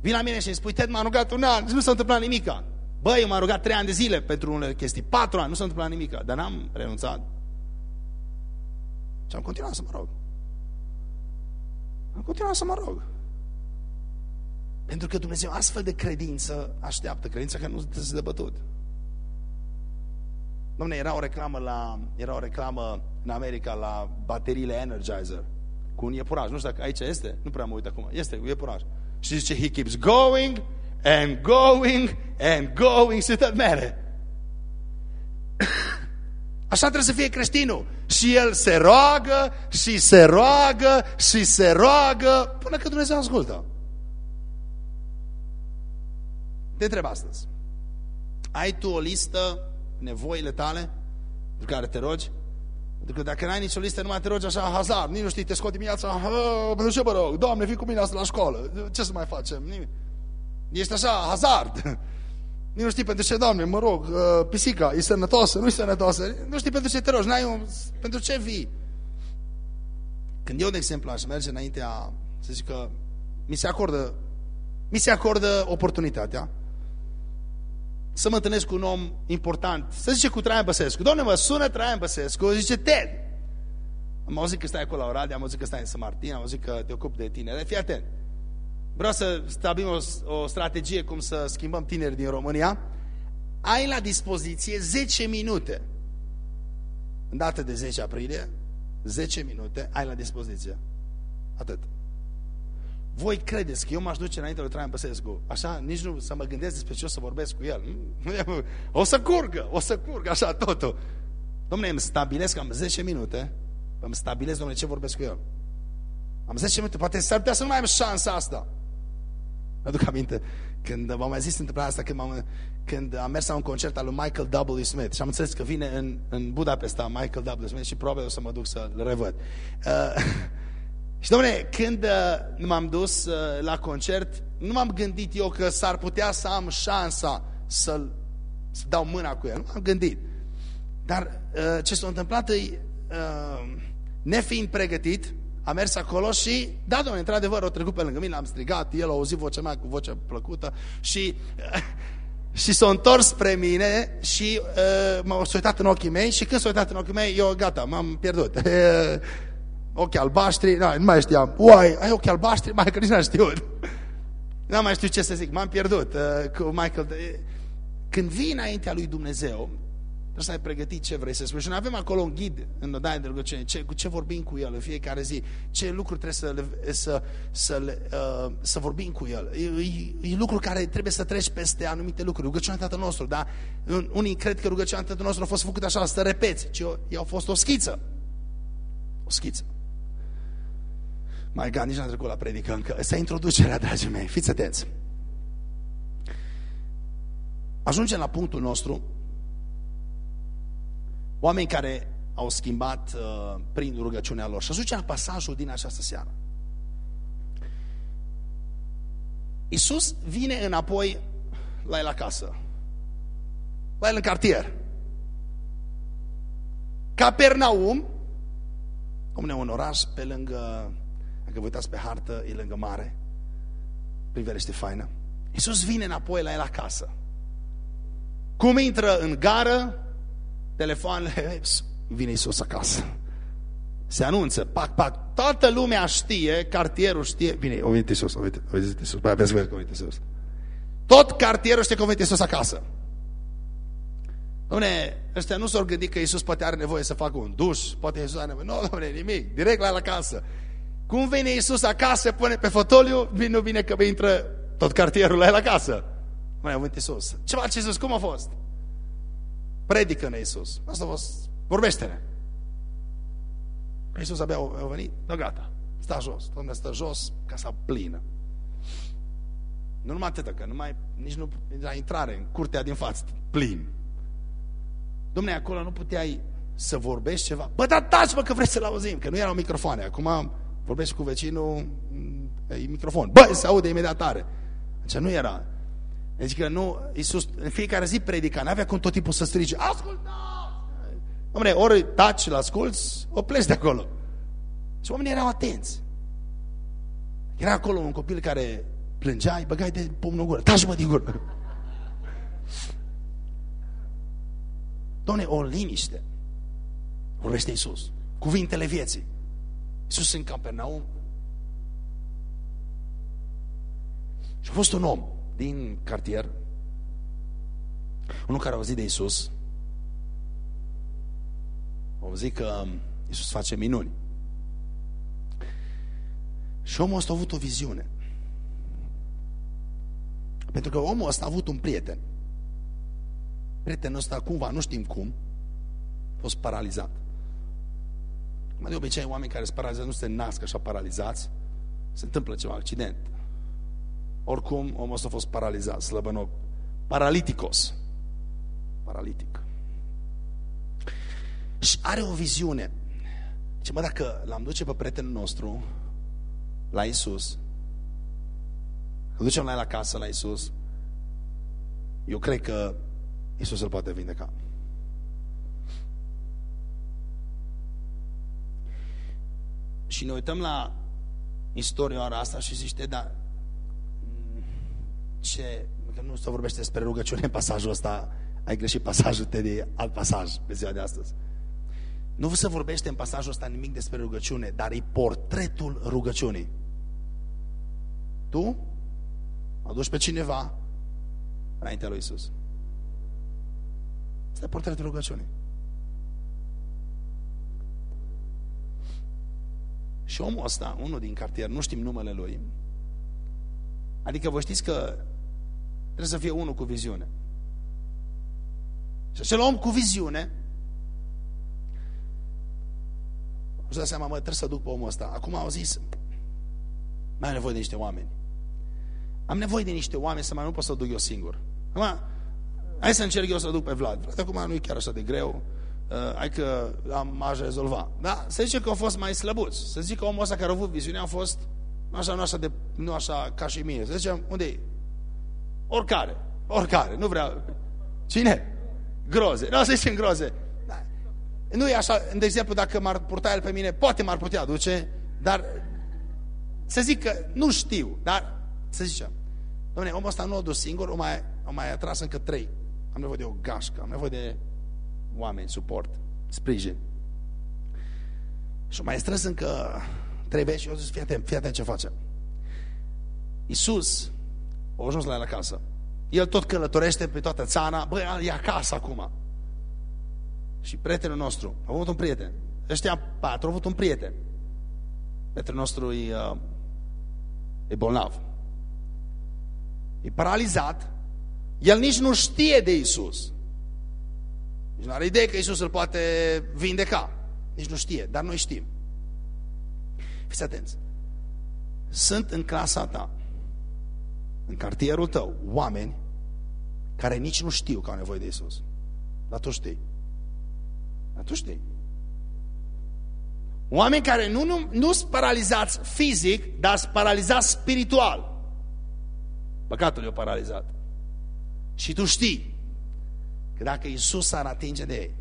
Vin la mine și îmi spui, Ted, m-am rugat un an, nu s-a întâmplat nimica. Băi, eu m-am rugat trei ani de zile pentru unele chestii, patru ani, nu s-a întâmplat nimica, dar n-am renunțat. Și am continuat să mă rog. Am continuat să mă rog. Pentru că Dumnezeu astfel de credință așteaptă, credința că nu se de bătut. Dom'le, era o reclamă la, era o reclamă în America la bateriile Energizer cu un iepuraș. Nu știu dacă aici este, nu prea mă uit acum. Este un iepuraș. Și zice, he keeps going and going and going și tot mere. Așa trebuie să fie creștinul. Și el se roagă și se roagă și se roagă până când Dumnezeu ascultă. Te întreb astăzi. Ai tu o listă nevoile tale pentru care te rogi? Pentru că dacă n-ai nicio listă, nu mai te rogi așa hazard. Nici nu știi, te scot dimineața, pentru ce mă rog? Doamne, fii cu mine asta la școală. Ce să mai facem? Ești așa, hazard. Nici nu știi pentru ce, Doamne, mă rog, uh, pisica, e sănătoasă, nu e sănătoasă. Nu știi pentru ce te rogi, n-ai un... pentru ce vii. Când eu, de exemplu, aș merge înaintea, să zic că mi se acordă, mi se acordă oportunitatea să mă întâlnesc cu un om important, să zice cu Traian Băsescu. Doamne, mă sună Traian Băsescu, zice, Ted, am auzit că stai acolo la Oradea, am auzit că stai în San Martin, am auzit că te ocupi de tineri. Fii atent. Vreau să stabilim o, o strategie cum să schimbăm tineri din România. Ai la dispoziție 10 minute. În data de 10 aprilie, 10 minute ai la dispoziție. Atât. Voi credeți că eu m-aș duce înainte lui Traian Băsescu, așa, nici nu să mă gândesc despre ce o să vorbesc cu el. O să curgă, o să curgă, așa totul. Domnule, îmi stabilesc, am 10 minute, îmi stabilesc, domnule, ce vorbesc cu el. Am 10 minute, poate s-ar putea să nu mai am șansa asta. Mă aduc aminte, când v-am mai zis întâmplarea asta, când, am, când am mers la un concert al lui Michael W. Smith și am înțeles că vine în, în Budapesta Michael W. Smith și probabil o să mă duc să-l revăd. Uh, și domnule, când uh, m-am dus uh, la concert, nu m-am gândit eu că s-ar putea să am șansa să să dau mâna cu el. Nu m-am gândit. Dar uh, ce s-a întâmplat e, uh, nefiind pregătit, a mers acolo și, da, domnule, într-adevăr, o trecut pe lângă mine, am strigat, el a auzit vocea mea cu voce plăcută și, și s-a întors spre mine și uh, m-a uitat în ochii mei și când s-a uitat în ochii mei, eu, gata, m-am pierdut. ochi albaștri, na, nu mai știam, uai, ai ochi albaștri? Mai că nici n-am știut. Nu mai știu ce să zic, m-am pierdut uh, cu Michael. Când vii înaintea lui Dumnezeu, Trebuie să ai pregătit ce vrei să spui. Și noi avem acolo un ghid în odaia de rugăciune, ce, cu ce vorbim cu el în fiecare zi, ce lucruri trebuie să, le, să, să, le, uh, să vorbim cu el. E, e, e lucruri care trebuie să treci peste anumite lucruri. Rugăciunea Tatăl nostru, da? Unii cred că rugăciunea Tatăl nostru a fost făcută așa, să repeți, ci ea a fost o schiță. O schiță. Mai God, nici n-am trecut la predică încă. Asta introducerea, dragii mei. Fiți atenți. Ajungem la punctul nostru Oameni care au schimbat uh, prin rugăciunea lor. Și ajungem la pasajul din această seară. Iisus vine înapoi la el acasă. La el în cartier. Capernaum, cum ne un oraș pe lângă, dacă vă uitați pe hartă, e lângă mare. Privire este faină. Iisus vine înapoi la el acasă. Cum intră în gară, telefoanele, vine Iisus acasă. Se anunță, pac, pac, toată lumea știe, cartierul știe, bine, o venit Iisus, o venit, o venit Iisus, băi, aveți că o venit Iisus. Tot cartierul știe că o venit Iisus acasă. Dom'le, ăștia nu s-au gândit că Iisus poate are nevoie să facă un duș, poate Iisus are nevoie, nu, dom'le, nimic, direct la el acasă. Cum vine Iisus acasă, se pune pe fotoliu, vine, nu vine că intră tot cartierul la el acasă. Mai a venit Iisus. Ce face Iisus? Cum a fost? Predică-ne Iisus. Asta a fost, vorbește-ne. Iisus abia a venit, da gata, sta jos. Doamne, stă jos, casa plină. Nu numai atât, că numai, nici nu la intrare în curtea din față, plin. Domne, acolo nu puteai să vorbești ceva. Bă, dar taci, mă, că vrei să-l auzim, că nu erau microfoane. Acum vorbești cu vecinul, e microfon. Bă, se aude imediat tare. Deci nu era. Deci că nu, Iisus în fiecare zi predica, n-avea cum tot timpul să strige, ascultați! Dom'le, ori taci, la asculți, o pleci de acolo. Și oamenii erau atenți. Era acolo un copil care plângea, îi băgai de pumnul în gură, taci mă din gură. Doamne, o liniște. Vorbește Iisus. Cuvintele vieții. Iisus în Capernaum. Și a fost un om din cartier, unul care a auzit de Isus, a auzit că Isus face minuni. Și omul ăsta a avut o viziune. Pentru că omul ăsta a avut un prieten. Prietenul ăsta cumva, nu știm cum, a fost paralizat. Mai de obicei, oameni care sunt paralizați nu se nasc așa paralizați, se întâmplă ceva, accident, oricum, omul ăsta a fost paralizat, slăbănoc. Paraliticos. Paralitic. Și are o viziune. Ce mă, dacă l-am duce pe prietenul nostru la Isus, îl ducem la el acasă, la Isus, eu cred că Isus îl poate vindeca. Și ne uităm la istoria asta și zice, da, ce, că nu se vorbește despre rugăciune în pasajul ăsta, ai greșit pasajul te de alt pasaj pe ziua de astăzi. Nu se vorbește în pasajul ăsta nimic despre rugăciune, dar e portretul rugăciunii. Tu aduci pe cineva înaintea lui Isus. Asta e portretul rugăciunii. Și omul ăsta, unul din cartier, nu știm numele lui, adică vă știți că Trebuie să fie unul cu viziune. Și acel om cu viziune își dă seama, mă, trebuie să duc pe omul ăsta. Acum au zis, mai am nevoie de niște oameni. Am nevoie de niște oameni să mai nu pot să duc eu singur. Acum, hai să încerc eu să duc pe Vlad. Vlad acum nu e chiar așa de greu. Uh, hai că am aș rezolva. Da, să zice că au fost mai slăbuți. Să zic că omul ăsta care a avut viziune a fost așa, nu așa, de, nu așa ca și mine. Să zicem, unde e? Oricare. Oricare. Nu vreau. Cine? Groze. Nu, să zicem groze. Da. Nu e așa, de exemplu, dacă m-ar purta el pe mine, poate m-ar putea duce, dar să zic că nu știu, dar să zicem, domnule, omul ăsta nu a dus singur, o mai, o mai atras încă trei. Am nevoie de o gașcă, am nevoie de oameni, suport, sprijin. Și mai strâns încă trebuie și eu zic, fii atent, fii atent ce face. Iisus a ajuns la el acasă. El tot călătorește pe toată țara, băi, e acasă acum. Și prietenul nostru, a avut un prieten, ăștia patru au avut un prieten. Prietenul nostru e, uh, e bolnav. E paralizat, el nici nu știe de Isus. Nici nu are idee că Isus îl poate vindeca. Nici nu știe, dar noi știm. Fiți atenți. Sunt în clasa ta, în cartierul tău, oameni care nici nu știu că au nevoie de Isus. Dar tu știi. Dar tu știi. Oameni care nu, nu, nu sunt paralizați fizic, dar sunt paralizați spiritual. Păcatul e paralizat. Și tu știi că dacă Isus s-ar atinge de ei,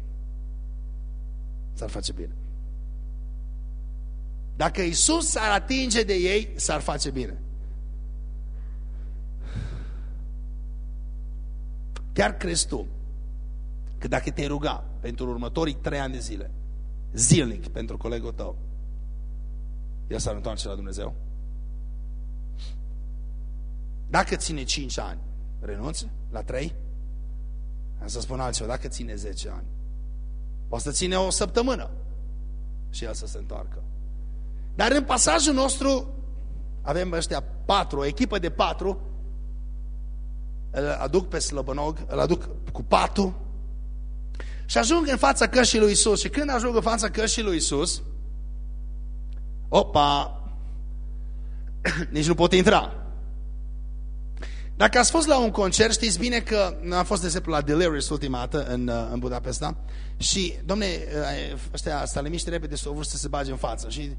s-ar face bine. Dacă Isus s-ar atinge de ei, s-ar face bine. Chiar crezi tu că dacă te ruga pentru următorii trei ani de zile, zilnic pentru colegul tău, el s-ar întoarce la Dumnezeu? Dacă ține 5 ani, renunți la 3? Am să spun altceva, dacă ține 10 ani, poate să ține o săptămână și el să se întoarcă. Dar în pasajul nostru avem ăștia patru, o echipă de patru, îl aduc pe slăbănog, îl aduc cu patul și ajung în fața cășii lui Isus. Și când ajung în fața cășii lui Isus, opa, nici nu pot intra. Dacă ați fost la un concert, știți bine că am fost, de exemplu, la Delirious ultima dată în, uh, în Budapesta și, domne, uh, ăștia stalemiști repede s-au vrut să se bage în față și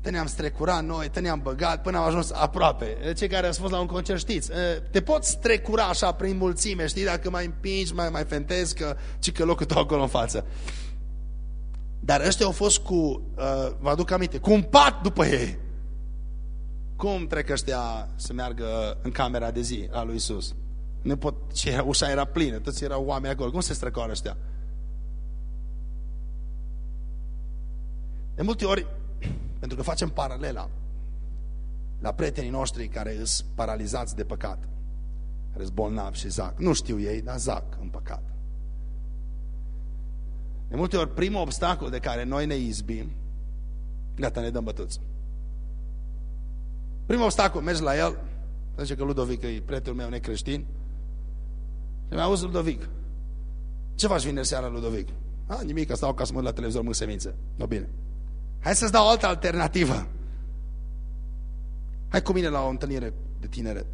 te ne-am strecurat noi, te ne-am băgat până am ajuns aproape. Cei care ați fost la un concert știți, te poți strecura așa prin mulțime, știi, dacă mai împingi, mai, mai fentezi, că, ci că locul tău acolo în față. Dar ăștia au fost cu, uh, vă aduc aminte, cu un pat după ei. Cum trec ăștia să meargă în camera de zi a lui Isus? Nu pot, ce, ușa era plină, toți erau oameni acolo. Cum se strecoară ăștia? De multe ori, pentru că facem paralela la prietenii noștri care sunt paralizați de păcat, care sunt bolnavi și zac. Nu știu ei, dar zac în păcat. De multe ori, primul obstacol de care noi ne izbim, gata, ne dăm bătuți. Primul obstacol, mergi la el, zice că Ludovic e prietenul meu necreștin, și mi-a auzit Ludovic, ce faci vineri seara, Ludovic? A, nimic, că stau ca să mă la televizor mânc semințe. No, bine. Hai să-ți dau o altă alternativă. Hai cu mine la o întâlnire de tineret.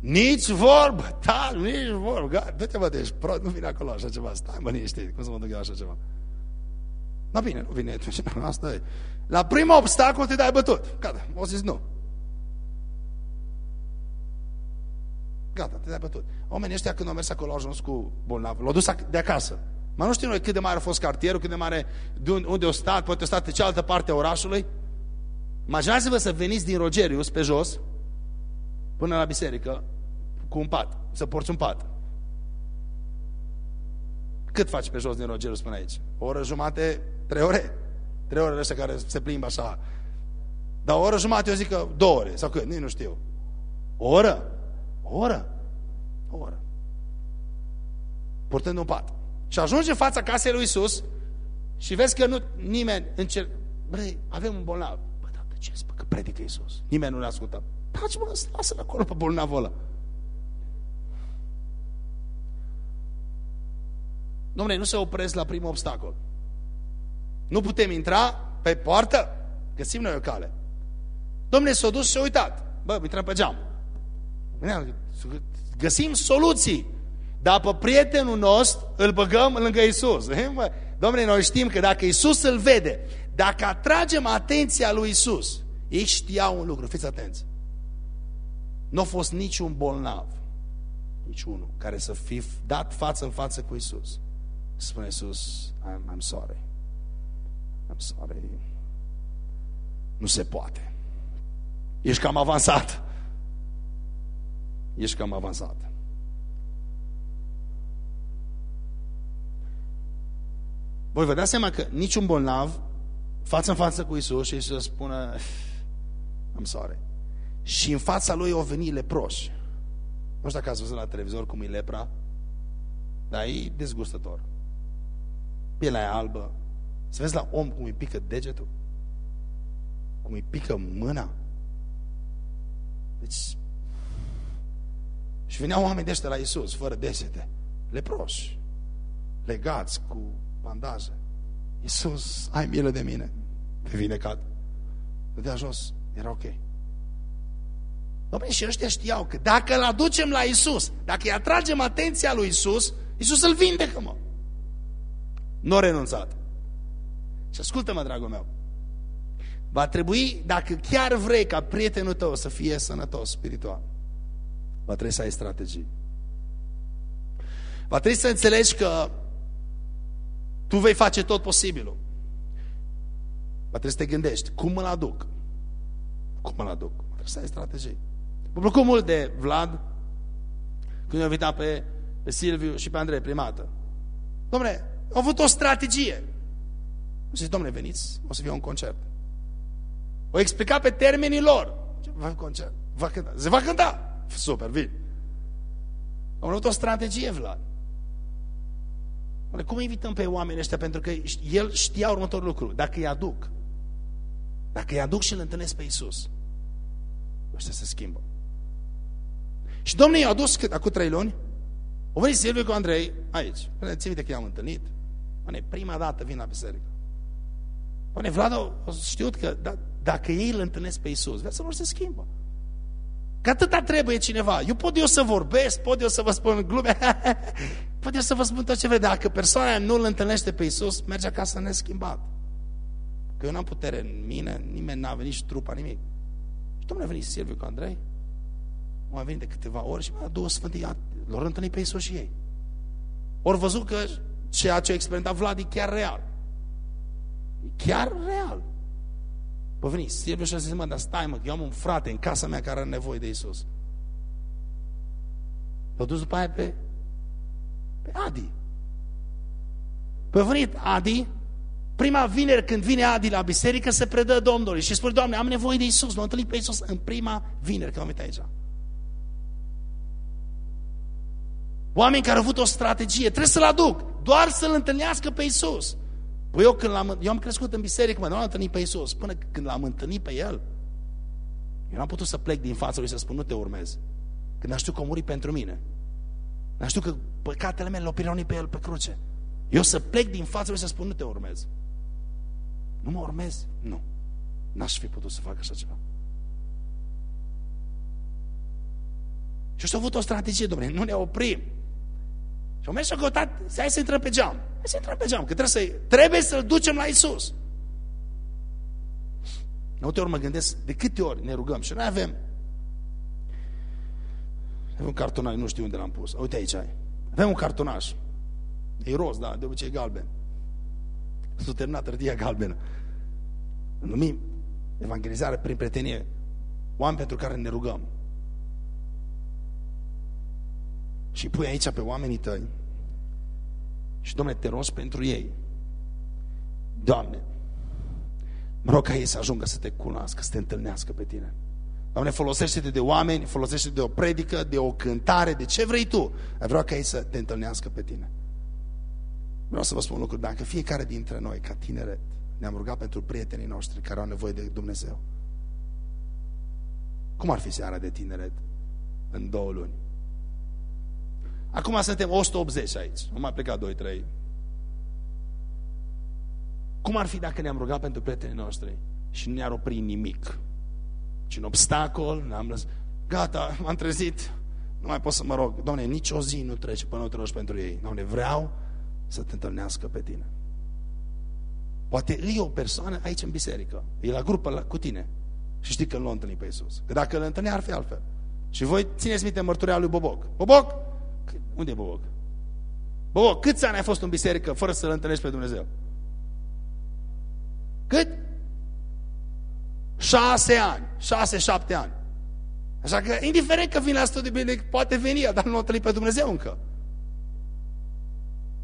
Nici vorbă, da, nici vorbă. Gata, dă-te bă, ești pro, nu vine acolo așa ceva. Stai, mă, niște, cum să mă duc eu așa ceva? Da, bine, nu vine. Asta e. La prima obstacol te dai bătut. Gata, o zis nu. Gata, te dai bătut. Oamenii ăștia când au mers acolo au ajuns cu bolnav, l-au dus de acasă. Mai nu știu noi cât de mare a fost cartierul, cât de mare, de unde o stat, poate o stat în cealaltă parte a orașului. Imaginați-vă să veniți din Rogerius pe jos, până la biserică, cu un pat, să porți un pat. Cât faci pe jos din Rogerius până aici? O oră jumate, trei ore? Trei ore ăștia care se plimbă așa. Dar o oră jumate eu zic că două ore, sau cât, nici nu știu. O oră? O oră? O oră. Purtând un pat. Și ajungi în fața casei lui Isus și vezi că nu, nimeni încerc. Băi, avem un bolnav. Bă, dar de ce spă că predică Isus? Nimeni nu ne ascultă. Taci mă, lasă-l acolo pe bolnavul ăla. Dom'le, nu se opresc la primul obstacol. Nu putem intra pe poartă? Găsim noi o cale. Dom'le, s-a dus și a uitat. Bă, intrăm pe geam. Găsim soluții. Dar pe prietenul nostru îl băgăm lângă Isus. Domnule, noi știm că dacă Isus îl vede, dacă atragem atenția lui Isus, ei știau un lucru, fiți atenți. Nu a fost niciun bolnav, niciunul, care să fi dat față în față cu Isus. Spune Isus, I'm, I'm sorry. I'm sorry. Nu se poate. Ești cam avansat. Ești cam avansat. Voi vă dați seama că niciun bolnav față în față cu Isus și Isus spună, I'm sorry. Și în fața lui au venit leproși. Nu știu dacă ați văzut la televizor cum e lepra, dar e dezgustător. Pielea e albă. Să vezi la om cum îi pică degetul, cum îi pică mâna. Deci, și veneau oameni de ăștia la Isus, fără degete, leproși, legați cu bandaje. Iisus, ai milă de mine. Pe vinecat. Dădea jos. Era ok. Dom'le, și ăștia știau că dacă îl aducem la Isus, dacă îi atragem atenția lui Isus, Isus îl vindecă, mă. Nu a renunțat. Și ascultă-mă, dragul meu. Va trebui, dacă chiar vrei ca prietenul tău să fie sănătos spiritual, va trebui să ai strategii. Va trebui să înțelegi că tu vei face tot posibilul. Va trebui să te gândești, cum îl aduc? Cum îl aduc? Trebuie să ai strategii. Mă plăcut mult de Vlad când i-a invitat pe, pe Silviu și pe Andrei primată. Dom'le, au avut o strategie. Și zice, domnule, veniți, o să fie un concert. O explica pe termenii lor. Va fi concert. Va cânta. Se va cânta. Super, vin. Au avut o strategie, Vlad. Cum invităm pe oamenii ăștia? Pentru că el știa următorul lucru. Dacă îi aduc, dacă îi aduc și îl întâlnesc pe Iisus, ăștia se schimbă. Și Domnul i-a adus cât? Acum trei luni? O venit Silviu cu Andrei aici. Până ți minte că i-am întâlnit. Mane, prima dată vin la biserică. Până Vlad a știut că da, dacă ei îl întâlnesc pe Iisus, viața lor se schimbă. Că atâta trebuie cineva. Eu pot eu să vorbesc, pot eu să vă spun glume, pot eu să vă spun tot ce vreți. Dacă persoana nu îl întâlnește pe Iisus, merge acasă neschimbat. Că eu n-am putere în mine, nimeni n-a venit și trupa, nimic. Și domnule a venit Silviu cu Andrei, mai venit de câteva ori și mi-a două sfântii, lor întâlnit pe Iisus și ei. Ori văzut că ceea ce a experimentat Vlad e chiar real. E chiar real. Păi veni, Silviu și a zis, mă, dar stai mă, eu am un frate în casa mea care are nevoie de Isus. L-a dus după aia pe, pe Adi. Păi venit Adi, prima vineri când vine Adi la biserică, se predă Domnului și spune, Doamne, am nevoie de Isus, l-am întâlnit pe Isus în prima vineri când am venit aici. Oameni care au avut o strategie, trebuie să-l aduc, doar să-l întâlnească pe Isus. Păi eu, când l-am, eu am crescut în biserică, mă, nu am întâlnit pe Iisus. Până când l-am întâlnit pe El, eu n-am putut să plec din fața lui să spun, nu te urmez. Când a știut că a murit pentru mine. N-a știut că păcatele mele l-au pironit pe El pe cruce. Eu să plec din fața lui să spun, nu te urmez. Nu mă urmez? Nu. N-aș fi putut să fac așa ceva. Și ăștia au avut o strategie, domnule, nu ne oprim. Și au mers și au căutat, hai să intrăm pe geam. Hai să intrăm pe geam, că trebuie să trebuie să-L ducem la Isus. De multe ori mă gândesc, de câte ori ne rugăm și noi avem avem un cartonaj, nu știu unde l-am pus. Uite aici ai. Avem un cartonaj. E roz, da, de obicei galben. S-a terminat hârtia galbenă. Numim evangelizare prin prietenie. Oameni pentru care ne rugăm. Și pui aici pe oamenii tăi și, Domnule, te rogi pentru ei. Doamne, mă rog ca ei să ajungă să te cunoască, să te întâlnească pe tine. Doamne, folosește-te de oameni, folosește-te de o predică, de o cântare, de ce vrei tu. Vreau ca ei să te întâlnească pe tine. Vreau să vă spun un lucru. Dacă fiecare dintre noi, ca tineret, ne-am rugat pentru prietenii noștri care au nevoie de Dumnezeu, cum ar fi seara de tineret în două luni? Acum suntem 180 aici. Nu mai plecat 2-3. Cum ar fi dacă ne-am rugat pentru prietenii noștri și nu ne-ar opri nimic? Și un obstacol, ne-am lăsat. Gata, m-am trezit, nu mai pot să mă rog. Doamne, nici o zi nu trece până nu te rogi pentru ei. Doamne, vreau să te întâlnească pe tine. Poate îi o persoană aici în biserică, e la grupă la, cu tine și știi că nu l-a întâlnit pe Iisus. Că dacă îl întâlnea ar fi altfel. Și voi țineți minte mărturia lui Boboc. Boboc, unde e Boboc? Boboc, câți ani ai fost în biserică fără să-L întâlnești pe Dumnezeu? Cât? Șase ani, șase, șapte ani. Așa că, indiferent că vine la studiu biblic, poate veni, dar nu a întâlnit pe Dumnezeu încă.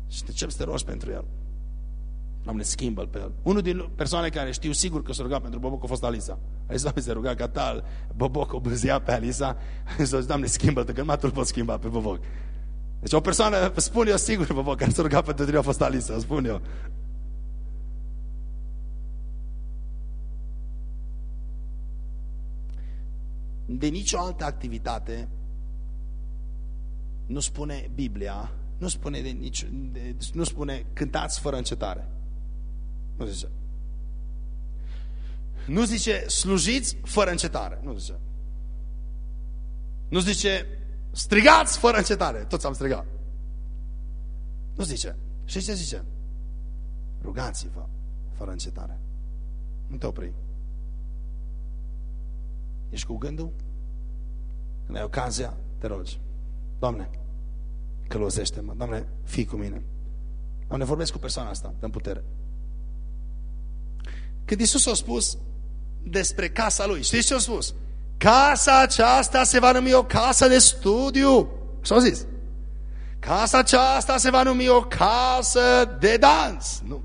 Și de ce să te rogi pentru el? Doamne, schimbă pe el. Unul din persoane care știu sigur că s-a rugat pentru Boboc a fost Alisa. Alisa se ruga ca tal, Boboc o bâzia pe Alisa și zis, Doamne, schimbă-te, că numai tu poți schimba pe Boboc. Deci o persoană, spun eu sigur, Boboc, care s-a rugat pentru tine a fost Alisa, spun eu. De nicio altă activitate nu spune Biblia, nu spune, de nici, de, nu spune cântați fără încetare. Nu zice. Nu zice slujiți fără încetare. Nu zice. Nu zice strigați fără încetare. Toți am strigat. Nu zice. Și ce zice? Rugați-vă fără încetare. Nu te opri. Ești cu gândul? Când ai ocazia, te rogi. Doamne, călăuzește-mă. Doamne, fii cu mine. Doamne, vorbesc cu persoana asta, dăm putere. Când Iisus a spus despre casa lui, știți ce a spus? Casa aceasta se va numi o casă de studiu. Și au zis. Casa aceasta se va numi o casă de dans. Nu.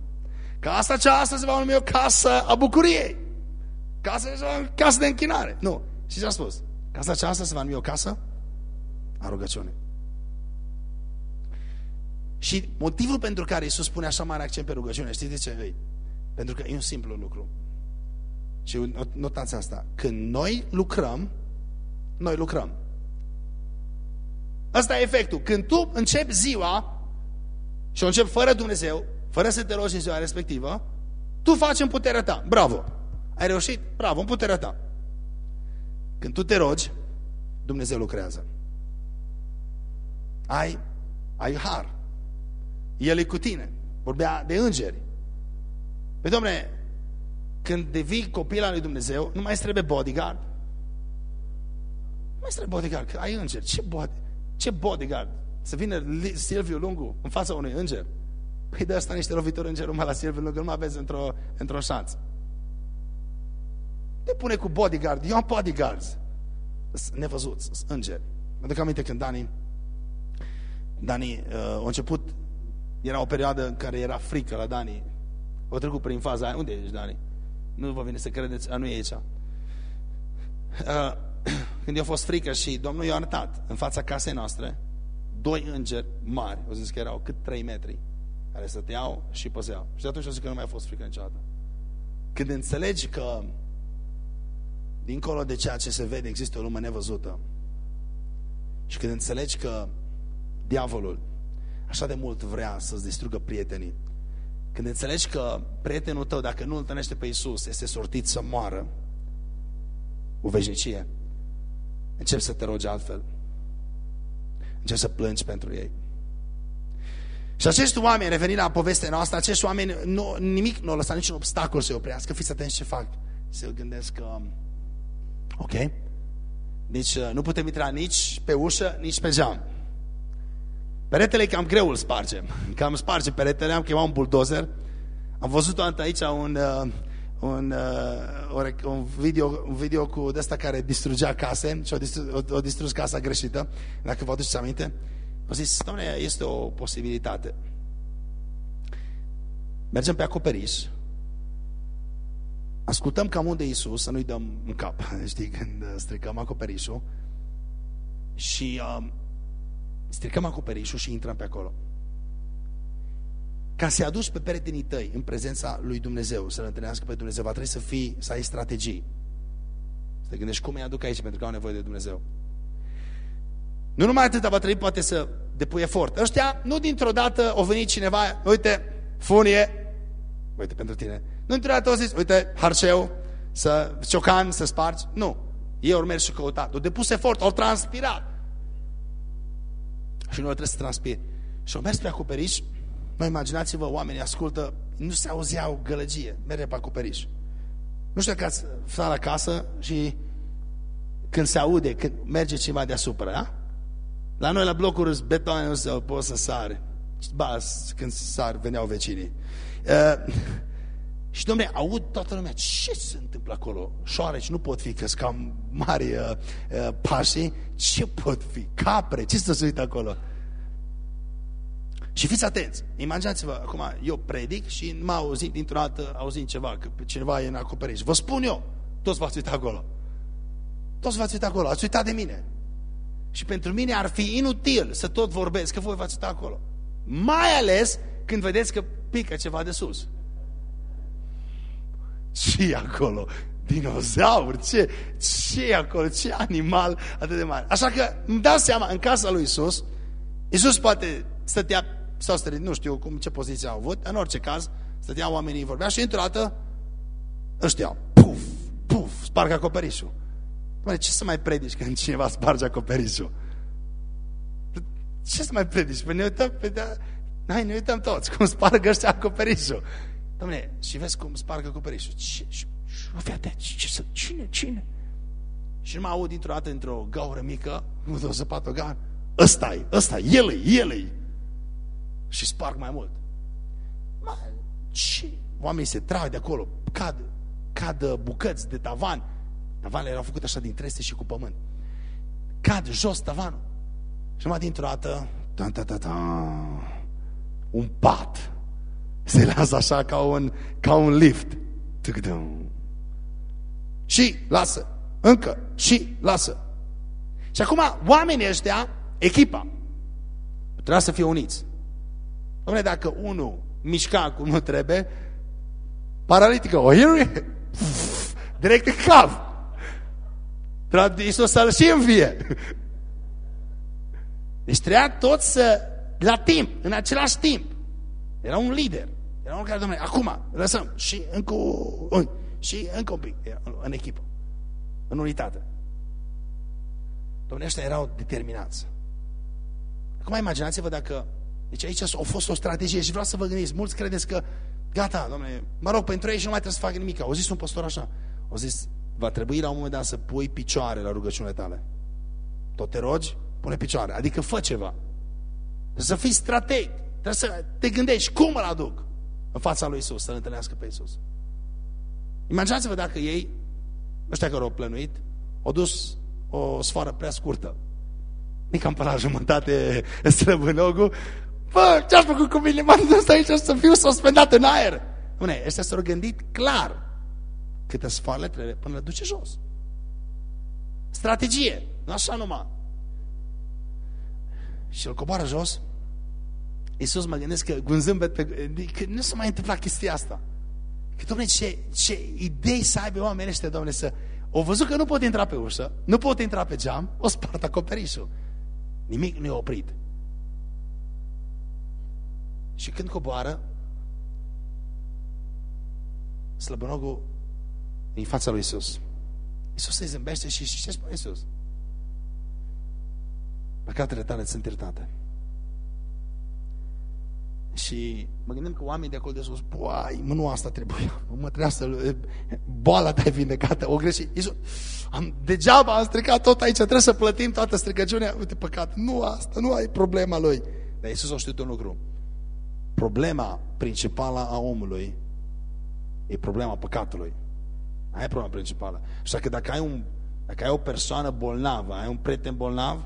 Casa aceasta se va numi o casă a bucuriei. Casa, casă de închinare. Nu. Și ce a spus? Casa aceasta se va numi o casă a rugăciunii. Și motivul pentru care Iisus pune așa mare accent pe rugăciune, știți de ce? Ei? Pentru că e un simplu lucru. Și notați asta. Când noi lucrăm, noi lucrăm. Asta e efectul. Când tu începi ziua și o începi fără Dumnezeu, fără să te rogi în ziua respectivă, tu faci în puterea ta. Bravo! Ai reușit? Bravo, în puterea ta. Când tu te rogi, Dumnezeu lucrează. Ai, ai har. El e cu tine. Vorbea de îngeri. Păi, domne, când devii copil al lui Dumnezeu, nu mai trebuie bodyguard. Nu mai trebuie bodyguard, că ai înger. Ce, body, ce bodyguard? Să vină Silviu Lungu în fața unui înger? Păi de asta niște lovitori înger numai la Silviu Lungu, nu mai aveți într-o într, șanță. Te pune cu bodyguard. Eu am bodyguards. Nevăzuți, îngeri. Mă duc aminte când Dani, Dani uh, a început, era o perioadă în care era frică la Dani. O trecut prin faza aia. Unde ești, Dani? Nu vă vine să credeți, a, nu e aici. Uh, când i-a fost frică și Domnul i-a arătat în fața casei noastre doi îngeri mari, au zis că erau cât trei metri, care stăteau și păzeau. Și de atunci au zis că nu mai a fost frică niciodată. Când înțelegi că dincolo de ceea ce se vede există o lume nevăzută și când înțelegi că diavolul așa de mult vrea să-ți distrugă prietenii când înțelegi că prietenul tău, dacă nu întâlnește pe Isus, este sortit să moară, o veșnicie, încep să te rogi altfel. Încep să plângi pentru ei. Și acești oameni, revenind la povestea noastră, acești oameni, nu, nimic nu au lăsat niciun obstacol să-i oprească. Fiți atenți ce fac. Să gândesc că, ok, deci nu putem intra nici pe ușă, nici pe geam. Peretele cam greu îl spargem. Cam sparge peretele, am chemat un bulldozer. Am văzut o aici un, uh, un, uh, un, video, un video cu ăsta care distrugea case și o, distru, o, o distrus casa greșită, dacă vă aduceți aminte. Au zis, doamne, este o posibilitate. Mergem pe acoperiș, ascultăm cam unde Iisus, să nu-i dăm în cap, știi, când stricăm acoperișul, și uh, stricăm acoperișul și intrăm pe acolo. Ca să-i aduci pe peretenii tăi în prezența lui Dumnezeu, să-L întâlnească pe Dumnezeu, va trebui să fii, să ai strategii. Să te gândești cum îi aduc aici, pentru că au nevoie de Dumnezeu. Nu numai atât, va trebui poate să depui efort. Ăștia, nu dintr-o dată o venit cineva, uite, funie, uite pentru tine. Nu dintr-o dată au zis, uite, harceu, să, ciocan, să spargi. Nu. Ei au mers și căutat. Au depus efort, au transpirat. Și noi trebuie să transpire. Și au mers pe acoperiș, noi imaginați-vă, oamenii ascultă, nu se auzeau gălăgie, merge pe acoperiș. Nu știu că ați stat la casă și când se aude, când merge ceva deasupra, da? La noi la blocuri betoane nu se pot să sare. Ba, când sar, veneau vecinii. Uh, și, domne, aud toată lumea, ce se întâmplă acolo? Șoareci nu pot fi, că cam mari uh, uh, pași. Ce pot fi? Capre? Ce să se uită acolo? Și Și fiți atenți, imaginați-vă, acum eu predic și m-am auzit dintr-o dată, auzit ceva, că cineva e în acoperiș. Vă spun eu, toți v-ați uitat acolo. Toți v-ați uitat acolo, ați uitat de mine. Și pentru mine ar fi inutil să tot vorbesc, că voi v-ați uitat acolo. Mai ales când vedeți că pică ceva de sus. Ce acolo? Dinozaur? Ce, ce e acolo? Ce animal atât de mare? Așa că îmi dau seama, în casa lui Isus, Isus poate stătea, sau stătea, nu știu cum, ce poziție au avut, în orice caz, stătea oamenii vorbea și într-o dată ăștia, puf, puf, sparg acoperișul. Doamne, ce să mai predici când cineva sparge acoperișul? Ce să mai predici? Păi ne uităm pe de Hai, ne uităm toți cum spargă ăștia acoperișul. Dom'le, și vezi cum spargă acoperișul. Ce, și, și, fii atent, ce, ce, cine, cine? Și nu mă aud dintr-o dată într-o gaură mică, nu o săpat o gaură, ăsta-i, ăsta el e, el e. Și sparg mai mult. Ma, ce? Oamenii se trag de acolo, cad, cad bucăți de tavan. Tavanele erau făcute așa din treste și cu pământ. Cad jos tavanul. Și numai dintr-o dată, ta, ta, ta, ta, un pat se lasă așa ca un, ca un lift. Și lasă, încă, și lasă. Și acum oamenii ăștia, echipa, trebuia să fie uniți. Dom'le, dacă unul mișca cum nu trebuie, paralitică, o hear direct în cap. Trebuie Iisus să-l și învie. Deci trebuia tot să, la timp, în același timp. Era un lider. Era unul care, domnule, acum, lăsăm și încă un, și încă un pic în echipă, în unitate. Domnule, ăștia erau determinați. Acum imaginați-vă dacă, deci aici a fost o strategie și vreau să vă gândiți, mulți credeți că, gata, domnule, mă rog, pentru ei și nu mai trebuie să facă nimic. Au zis un pastor așa, au zis, va trebui la un moment dat să pui picioare la rugăciunile tale. Tot te rogi, pune picioare, adică fă ceva. Trebuie să fii strateg, trebuie să te gândești cum îl aduc în fața lui Isus, să-L întâlnească pe Isus. Imaginați-vă dacă ei, ăștia care au plănuit, au dus o sfoară prea scurtă. Nici am pe la jumătate străbânogul. Bă, ce-aș făcut cu mine? M-am dus aici să fiu suspendat în aer. Bune, ăștia s-au gândit clar câte sfoarele trebuie până le duce jos. Strategie, nu așa numai. Și îl coboară jos. Iisus mă gândesc că cu un zâmbet pe, că nu se mai întâmpla chestia asta. Că, domnule, ce, ce idei să aibă oamenii ăștia, domnule, să... O văzut că nu pot intra pe ușă, nu pot intra pe geam, o spart acoperișul. Nimic nu e oprit. Și când coboară, slăbănogul în fața lui Isus. Isus se zâmbește și, și ce spune Isus? Păcatele tale sunt iertate. Și mă gândim că oamenii de acolo de sus, boai, mă, nu asta trebuie, mă trebuia să boala ta e vindecată, o greșit. Iisus, am, degeaba am stricat tot aici, trebuie să plătim toată stricăciunea, uite păcat, nu asta, nu ai problema lui. Dar Iisus a știut un lucru. Problema principală a omului e problema păcatului. Aia e problema principală. Așa că dacă ai, un, dacă ai o persoană bolnavă, ai un prieten bolnav,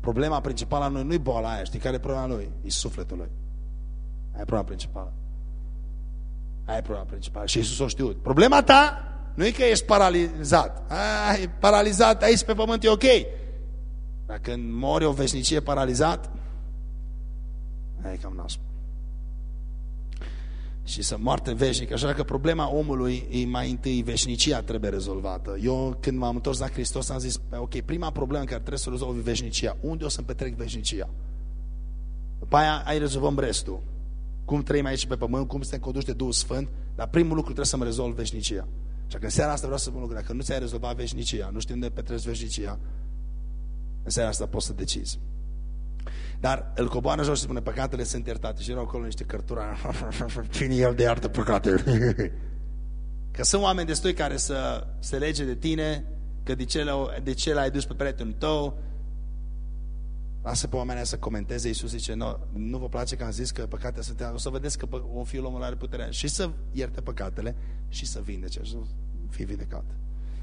problema principală a noi nu e boala aia, știi care e problema lui? E sufletul lui. Aia e problema principală. Aia e problema principală. Și Iisus o știut. Problema ta nu e că ești paralizat. Ai, paralizat aici pe pământ e ok. Dacă mori o veșnicie paralizat, aia e cam nasul. Și să moarte veșnic. Așa că problema omului e mai întâi veșnicia trebuie rezolvată. Eu când m-am întors la Hristos am zis, ok, prima problemă care trebuie să rezolvi veșnicia. Unde o să-mi petrec veșnicia? După aia ai rezolvăm restul cum trăim aici pe pământ, cum suntem conduși de Duhul Sfânt, dar primul lucru trebuie să-mi rezolv veșnicia. Și că în seara asta vreau să spun lucru, dacă nu ți-ai rezolvat veșnicia, nu știi unde petreci veșnicia, în seara asta poți să decizi. Dar îl coboară jos și spune, păcatele sunt iertate. Și erau acolo niște cărtura. Cine el de iartă păcatele? Că sunt oameni destui care să se lege de tine, că de ce, de ce l-ai dus pe prietenul tău, Lasă pe oamenii să comenteze. Iisus zice, nu, nu vă place că am zis că păcatele sunt... O să vedeți că un fiul omul are puterea și să ierte păcatele și să vindece. Și să fii vindecat.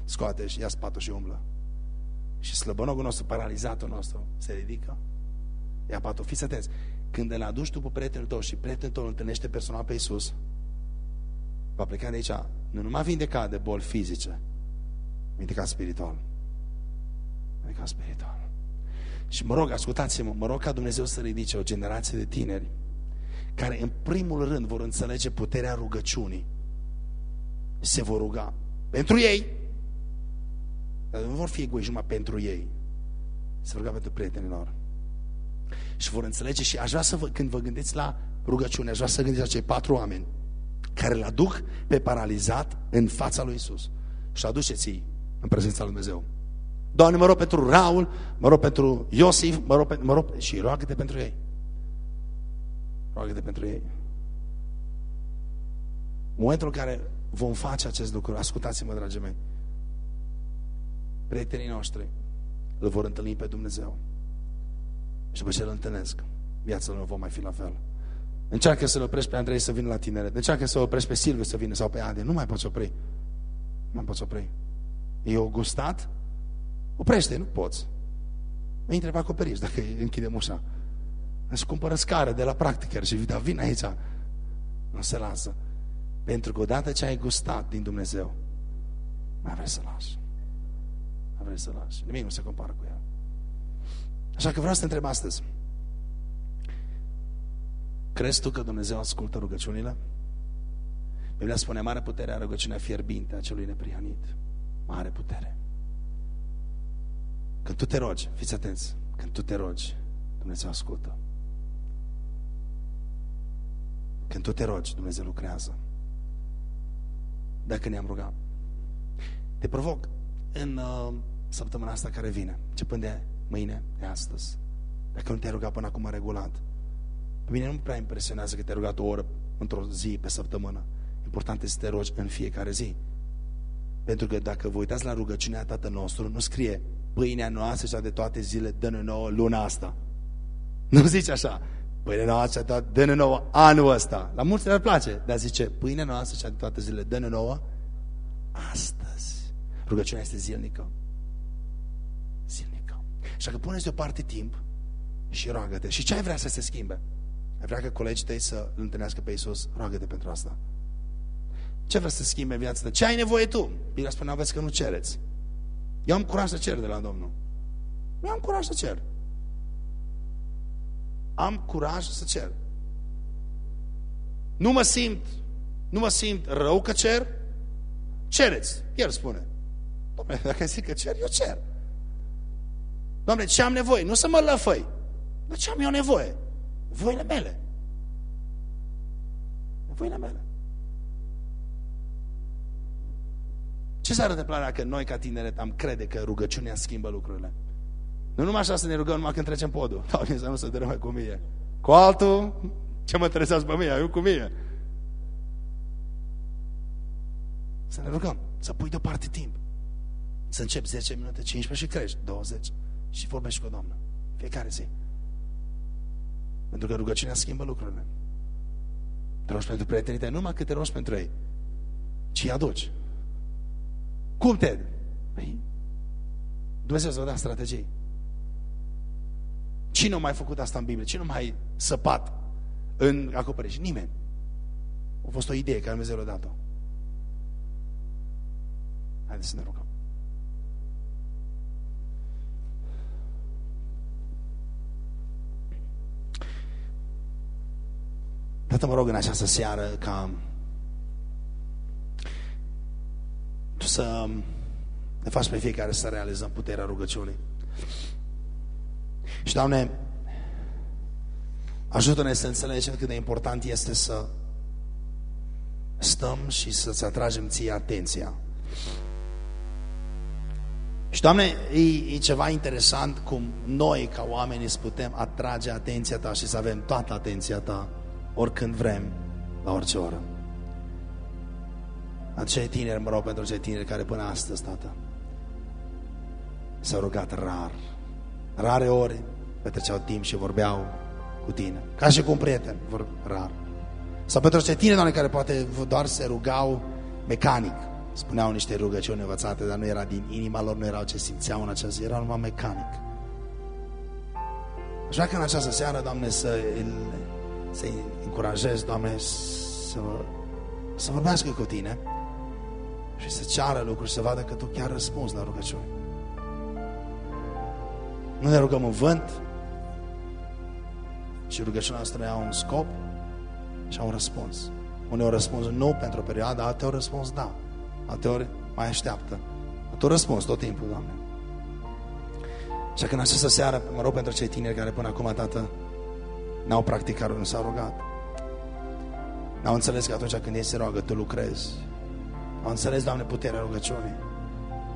Scoate și ia spatul și umblă. Și slăbănogul nostru, paralizatul nostru, se ridică. Ia patul. Fiți atenți. când îl aduci tu pe prietenul tău și prietenul tău îl întâlnește personal pe Iisus, va pleca de aici nu numai vindecat de boli fizice, vindecat spiritual. Vindecat spiritual. Și mă rog, ascultați-mă, mă rog ca Dumnezeu să ridice o generație de tineri care în primul rând vor înțelege puterea rugăciunii. Se vor ruga pentru ei, dar nu vor fi egoiști numai pentru ei. Se vor ruga pentru prietenii lor. Și vor înțelege și aș vrea să vă, când vă gândiți la rugăciune, aș vrea să gândiți la cei patru oameni care îl aduc pe paralizat în fața lui Isus și aduceți-i în prezența lui Dumnezeu. Doamne, mă rog pentru Raul, mă rog pentru Iosif, mă rog, mă rog și roagă-te pentru ei. Roagă-te pentru ei. În momentul în care vom face acest lucru, ascultați-mă, dragii mei, prietenii noștri îl vor întâlni pe Dumnezeu. Și după ce îl întâlnesc, viața nu va mai fi la fel. Încearcă să-l oprești pe Andrei să vină la tinere. Încearcă să oprești pe Silviu să vină sau pe Adi. Nu mai poți opri. Nu mai poți opri. E o gustat? Oprește, nu poți. Intre pe acoperiș dacă închidem ușa. Își cumpără scară de la practică și da, vin aici. Nu se lasă. Pentru că odată ce ai gustat din Dumnezeu, mai vrei să lași. Mai vrei să lași. Nimic nu se compară cu el. Așa că vreau să te întreb astăzi. Crezi tu că Dumnezeu ascultă rugăciunile? Biblia spune, mare putere a rugăciunea fierbinte a celui neprihănit. Mare putere. Când tu te rogi, fiți atenți, când tu te rogi, Dumnezeu ascultă. Când tu te rogi, Dumnezeu lucrează. Dacă ne-am rugat. Te provoc în uh, săptămâna asta care vine, începând de mâine, de astăzi. Dacă nu te-ai rugat până acum regulat. Pe mine nu prea impresionează că te-ai rugat o oră într-o zi pe săptămână. Important este să te rogi în fiecare zi. Pentru că dacă vă uitați la rugăciunea Tatăl nostru, nu scrie pâinea noastră și de toate zile, dă-ne nouă luna asta. Nu zice așa, pâinea noastră și dă-ne nouă anul ăsta. La mulți le place, dar zice, pâinea noastră și de toate zile, dă-ne nouă astăzi. Rugăciunea este zilnică. Zilnică. Așa că puneți deoparte timp și roagă-te. Și ce ai vrea să se schimbe? Ai vrea că colegii tăi să îl întâlnească pe Iisus? Roagă-te pentru asta. Ce vrea să schimbe viața ta? Ce ai nevoie tu? Biblia spune, aveți că nu cereți. Eu am curaj să cer de la Domnul. Eu am curaj să cer. Am curaj să cer. Nu mă simt, nu mă simt rău că cer, cereți. El spune. Doamne, dacă zic că cer, eu cer. Doamne, ce am nevoie? Nu să mă lăfăi. Dar ce am eu nevoie? Voile mele. Voile mele. Ce s-ar întâmpla dacă noi ca tineret am crede că rugăciunea schimbă lucrurile? Nu numai așa să ne rugăm numai când trecem podul. Doamne, să nu se dărâme cu mine. Cu altul, ce mă interesează pe mine? Eu cu mine. Să ne rugăm, să pui deoparte timp. Să începi 10 minute, 15 și crești 20 și vorbești cu Doamna. Fiecare zi. Pentru că rugăciunea schimbă lucrurile. Te rogi pentru prietenii tăi, numai că te rogi pentru ei, ci îi aduci. Cum te? Păi, Dumnezeu să vă dea strategii. Cine a mai făcut asta în Biblie? Cine a mai săpat în acoperiș? Nimeni. A fost o idee care Dumnezeu l-a dat-o. Haideți să ne rugăm. Tată, mă rog în această seară ca Tu să ne faci pe fiecare să realizăm puterea rugăciunii. Și, Doamne, ajută-ne să înțelegem cât de important este să stăm și să-ți atragem ție atenția. Și, Doamne, e, e ceva interesant cum noi, ca oameni, îți putem atrage atenția Ta și să avem toată atenția Ta oricând vrem, la orice oră. Acei tineri, mă rog pentru cei tineri care până astăzi, Tată, s-au rugat rar. Rare ori petreceau timp și vorbeau cu tine. Ca și cu un prieten, vor, rar. Sau pentru cei tineri, Doamne, care poate doar se rugau mecanic. Spuneau niște rugăciuni învățate, dar nu era din inima lor, nu erau ce simțeau în acea zi, erau numai mecanic. Aș vrea ca în această seară, Doamne, să îl, să-i încurajez, Doamne, să, să vorbească cu Tine și să ceară lucruri, să vadă că Tu chiar răspunzi la rugăciuni. Nu ne rugăm în vânt, ci rugăciunea noastră au un scop și au un răspuns. Uneori răspuns nu pentru o perioadă, alteori răspuns da. Alteori mai așteaptă. Tu răspuns tot timpul, Doamne. Și că în această seară, mă rog pentru cei tineri care până acum, Tată, n-au practicat, nu s-au rugat. N-au înțeles că atunci când ei se roagă, Tu lucrezi. Au înțeles, Doamne, puterea rugăciunii.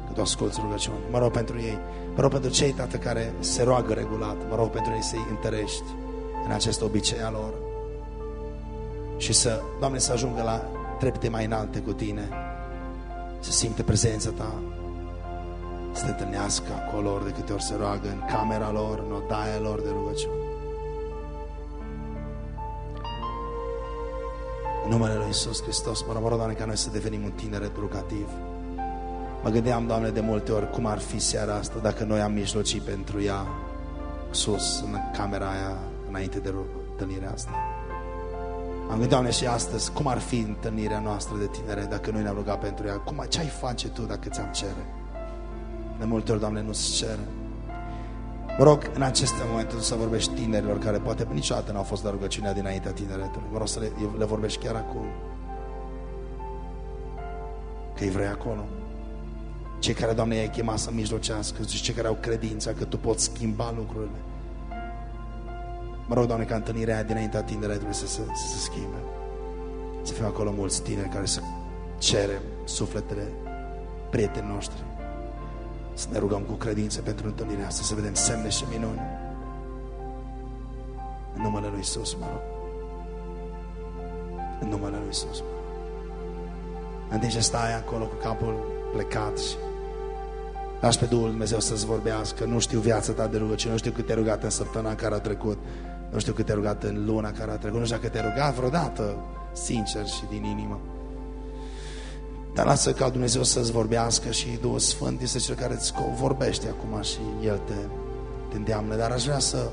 Că Tu asculți rugăciuni. Mă rog pentru ei. Mă rog pentru cei, Tată, care se roagă regulat. Mă rog pentru ei să-i întărești în acest obicei al lor. Și să, Doamne, să ajungă la trepte mai înalte cu Tine. Să simte prezența Ta. Să te întâlnească acolo ori de câte ori se roagă în camera lor, în odaia lor de rugăciune. În numele Lui Iisus Hristos, mă rog, Doamne, ca noi să devenim un tineret rugativ. Mă gândeam, Doamne, de multe ori cum ar fi seara asta dacă noi am mijlocit pentru ea sus, în camera aia, înainte de întâlnirea asta. Am gândit, Doamne, și astăzi, cum ar fi întâlnirea noastră de tinere dacă noi ne-am rugat pentru ea? Cum, ce ai face Tu dacă ți-am cere? De multe ori, Doamne, nu-ți cere. Mă rog, în aceste momente să vorbești tinerilor care poate niciodată n-au fost la rugăciunea dinaintea tineretului. Mă rog să le, le vorbești chiar acum. Că îi vrei acolo. Cei care, Doamne, i-ai chemat să mijlocească, cei care au credința că Tu poți schimba lucrurile. Mă rog, Doamne, ca întâlnirea aia dinaintea tineretului să, să, să se schimbe. Să fim acolo mulți tineri care să cerem sufletele prietenii noștri. Să ne rugăm cu credință pentru întâlnirea asta, să vedem semne și minuni. În numele Lui Isus, mă rog. În numele Lui Isus, mă rog. În ce stai acolo cu capul plecat și Lași pe Duhul Dumnezeu să-ți vorbească. Nu știu viața ta de rugăciune, nu știu cât te-ai rugat în săptămâna care a trecut, nu știu cât te-ai rugat în luna care a trecut, nu știu dacă te-ai rugat vreodată, sincer și din inimă. Dar lasă ca Dumnezeu să-ți vorbească și Duhul Sfânt este cel care îți vorbește acum și El te, te îndeamnă. Dar aș vrea să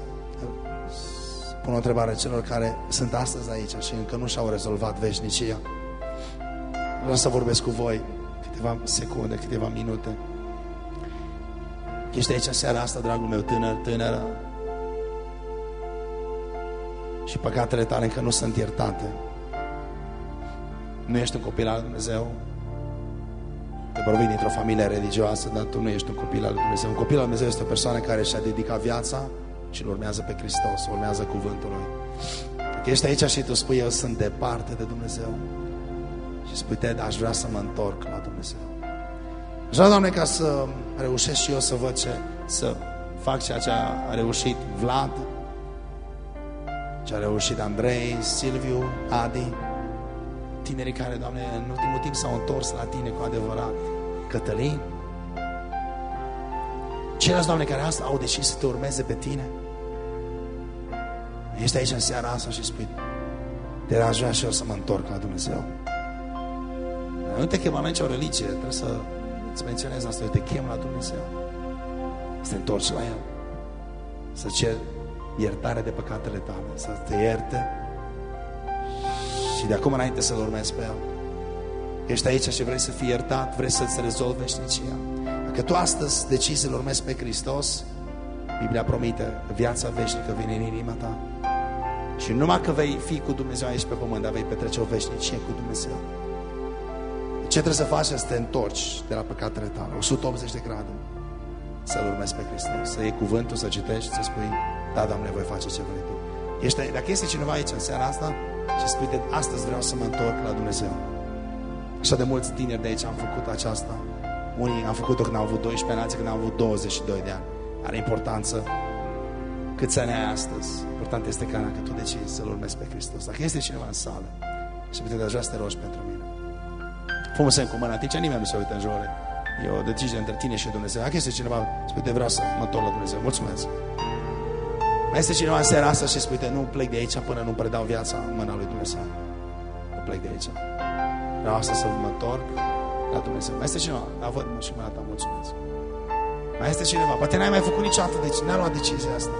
pun o întrebare celor care sunt astăzi aici și încă nu și-au rezolvat veșnicia. Vreau să vorbesc cu voi câteva secunde, câteva minute. Ești aici seara asta, dragul meu, tânăr, tânără. Și păcatele tale încă nu sunt iertate. Nu ești un copil al Dumnezeu. Te provii dintr-o familie religioasă, dar tu nu ești un copil al Dumnezeu. Un copil al Dumnezeu este o persoană care și-a dedicat viața și îl urmează pe Hristos, urmează cuvântul Lui. Dacă ești aici și tu spui, eu sunt departe de Dumnezeu și spui, te, aș vrea să mă întorc la Dumnezeu. Aș vrea, Doamne, ca să reușesc și eu să văd ce, să fac ceea ce a reușit Vlad, ce a reușit Andrei, Silviu, Adi, tinerii care, Doamne, în ultimul timp s-au întors la Tine cu adevărat, Cătălin, ceilalți, Doamne, care asta au decis să Te urmeze pe Tine, ești aici în seara asta și spui, te aș vrea și eu să mă întorc la Dumnezeu. Nu te chemăm aici o religie, trebuie să îți menționez asta, eu te chem la Dumnezeu. Să te întorci la El. Să cer iertare de păcatele tale, să te ierte și de acum înainte să-L urmezi pe El. Ești aici și vrei să fii iertat, vrei să-ți rezolvi veșnicia. Dacă tu astăzi decizi să-L urmezi pe Hristos, Biblia promite că viața veșnică vine în inima ta. Și numai că vei fi cu Dumnezeu aici pe pământ, dar vei petrece o veșnicie cu Dumnezeu. Ce trebuie să faci? Să te întorci de la păcatele tale, 180 de grade. Să-L urmezi pe Hristos, să iei cuvântul, să citești, să spui, da, Doamne, voi face ce vrei Tu. Ești, dacă este cineva aici în seara asta și spui, de astăzi vreau să mă întorc la Dumnezeu. Așa de mulți tineri de aici am făcut aceasta. Unii am făcut-o când au avut 12 ani, alții când au avut 22 de ani. Are importanță cât să ne ai astăzi. Important este ca dacă tu decizi să-L urmezi pe Hristos. Dacă este cineva în sală și puteți așa să te rogi pentru mine. Fă un semn cu mâna, atunci nimeni nu se uită în jur. E o decizie între tine și Dumnezeu. Dacă este cineva, spune, vreau să mă întorc la Dumnezeu. Mulțumesc. Mai este cineva în seara asta și spune, nu plec de aici până nu predau viața în mâna lui Dumnezeu. Nu plec de aici. Vreau asta să mă întorc la Dumnezeu. Mai este cineva? Da, văd și mâna ta, mulțumesc. Mai este cineva? Poate n-ai mai făcut niciodată, deci n-ai luat decizia asta.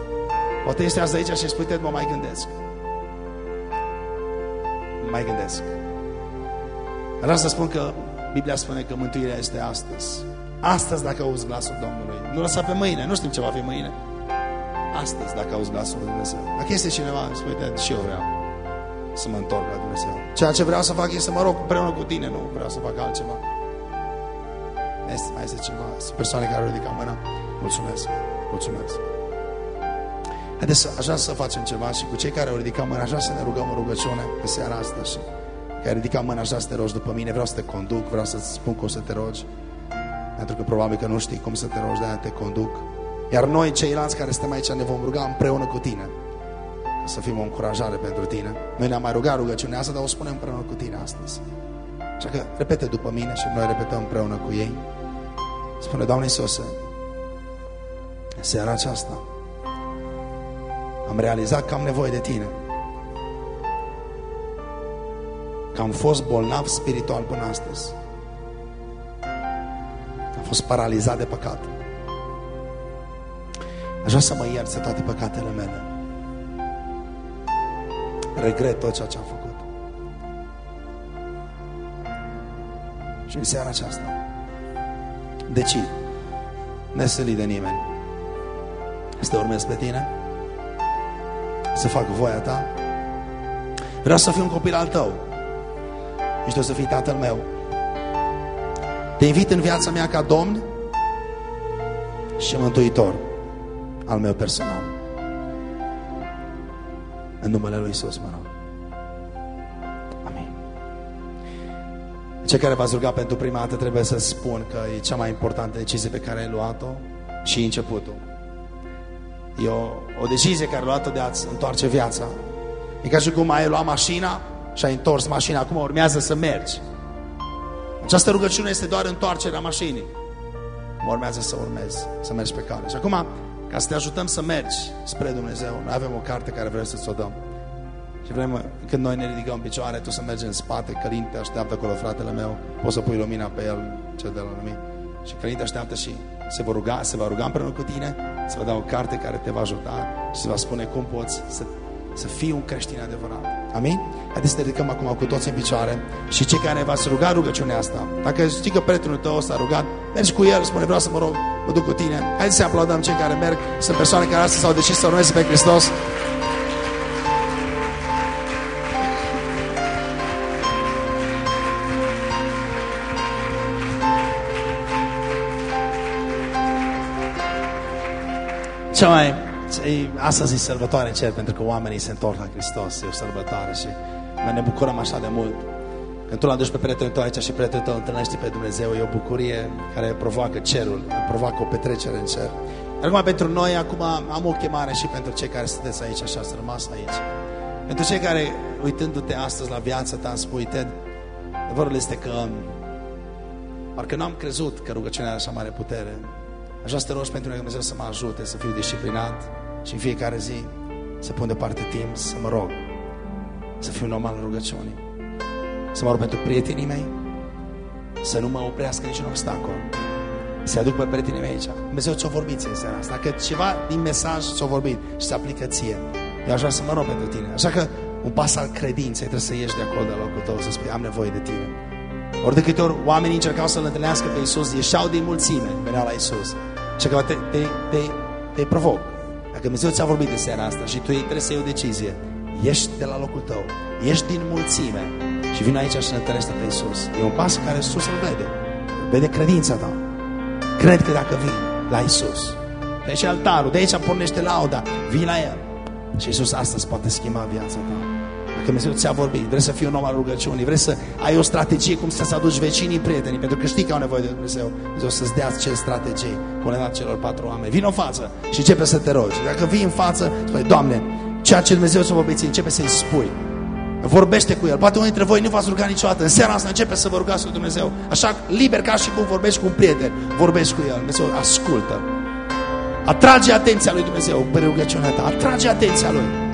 Poate este azi aici și spui, mă mai gândesc. Mă mai gândesc. Vreau să spun că Biblia spune că mântuirea este astăzi. Astăzi dacă auzi glasul Domnului. Nu lăsa pe mâine, nu știm ce va fi mâine. Astăzi dacă auzi glasul lui Dumnezeu. Dacă este cineva, spune, și eu vreau să mă întorc la Dumnezeu. Ceea ce vreau să fac este să mă rog împreună cu tine, nu vreau să fac altceva. Este, mai este ceva. Sunt persoane care au ridicat mâna. Mulțumesc. Mulțumesc. Haideți, aș vrea să facem ceva și cu cei care au ridicat mâna, aș vrea să ne rugăm în rugăciune pe seara asta și care ai ridicat mâna, aș vrea să te rogi după mine, vreau să te conduc, vreau să-ți spun cum să te rogi. Pentru că probabil că nu știi cum să te rogi, de-aia te conduc. Iar noi, ceilalți care suntem aici, ne vom ruga împreună cu tine. Să fim o încurajare pentru tine. Noi ne-am mai rugat rugăciunea asta, dar o spunem împreună cu tine astăzi. Așa că repete după mine și noi repetăm împreună cu ei. Spune, Doamne Iisuse, seara aceasta am realizat că am nevoie de Tine. Că am fost bolnav spiritual până astăzi. Am fost paralizat de păcat. Aș vrea să mă ierți toate păcatele mele. Regret tot ceea ce am făcut. Și în seara aceasta decid, nesălit de nimeni, să te urmez pe tine, să fac voia ta. Vreau să fiu un copil al tău. Ești o să fii tatăl meu. Te invit în viața mea ca Domn și Mântuitor al meu personal. În numele Lui Iisus, mă rog. Amin. Cei care v-ați rugat pentru prima dată trebuie să spun că e cea mai importantă decizie pe care ai luat-o și începutul. E o, o decizie care ai luat-o de a-ți întoarce viața. E ca și cum ai luat mașina și ai întors mașina, acum urmează să mergi. Această rugăciune este doar întoarcerea mașinii. Mă urmează să urmezi, să mergi pe cale. Și acum, ca să te ajutăm să mergi spre Dumnezeu, noi avem o carte care vrem să-ți o dăm. Și vrem, când noi ne ridicăm în picioare, tu să mergi în spate, Călin te așteaptă acolo, fratele meu, poți să pui lumina pe el, cel de la lumii. Și Călin te așteaptă și se va ruga, se va ruga împreună cu tine, se va da o carte care te va ajuta și se va spune cum poți să, să fii un creștin adevărat. Amin? Haideți să ne ridicăm acum cu toți în picioare și cei care v-ați rugat rugăciunea asta, dacă știi că prietenul tău s-a rugat, mergi cu el, spune vreau să mă rog, mă duc cu tine. Haideți să aplaudăm cei care merg, sunt persoane care astăzi s-au decis să urmeze pe Hristos. Cea mai astăzi e sărbătoare în cer pentru că oamenii se întorc la Hristos, e o sărbătoare și noi ne bucurăm așa de mult. Când tu l-aduci pe prietenul tău aici și prietenul tău întâlnește pe Dumnezeu, e o bucurie care provoacă cerul, provoacă o petrecere în cer. Acum pentru noi, acum am o chemare și pentru cei care sunteți aici și ați rămas aici. Pentru cei care, uitându-te astăzi la viața ta, spui, Ted, adevărul este că parcă nu am crezut că rugăciunea are așa mare putere. Aș vrea să te rogi pentru noi Dumnezeu să mă ajute să fiu disciplinat și în fiecare zi să pun deoparte timp să mă rog, să fiu normal în rugăciune, să mă rog pentru prietenii mei, să nu mă oprească niciun obstacol, să aduc pe prietenii mei aici. Dumnezeu ți-o vorbit în seara asta. Dacă ceva din mesaj ți-o vorbit și se aplică ție, eu aș vrea să mă rog pentru tine. Așa că un pas al credinței trebuie să ieși de acolo de locul tău, să spui, am nevoie de tine. Ori de câte ori oamenii încercau să-L întâlnească pe Iisus, ieșeau din mulțime, veneau la Iisus. Și că te, te, te, te provoc. Dacă Dumnezeu ți-a vorbit de seara asta și tu trebuie să iei o decizie, ieși de la locul tău, ieși din mulțime și vin aici și ne întâlnește pe Iisus. E un pas care Iisus îl vede. Vede credința ta. Cred că dacă vii la Iisus, de aici altarul, de aici pornește lauda, vii la El. Și Iisus astăzi poate schimba viața ta. Dacă Dumnezeu ți-a vorbit, vrei să fii un om al rugăciunii, vrei să ai o strategie cum să-ți aduci vecinii, prietenii, pentru că știi că au nevoie de Dumnezeu. Dumnezeu să-ți dea ce strategii, cum le dat celor patru oameni. Vino în față și începe să te rogi. Dacă vii în față, spui, Doamne, ceea ce Dumnezeu ți-a vorbit, începe să-i spui. Vorbește cu El. Poate unii dintre voi nu v-ați rugat niciodată. În seara asta începe să vă rugați cu Dumnezeu. Așa, liber ca și cum vorbești cu un prieten. Vorbești cu El. Dumnezeu ascultă. Atrage atenția lui Dumnezeu pe rugăciunea ta. Atrage atenția Lui.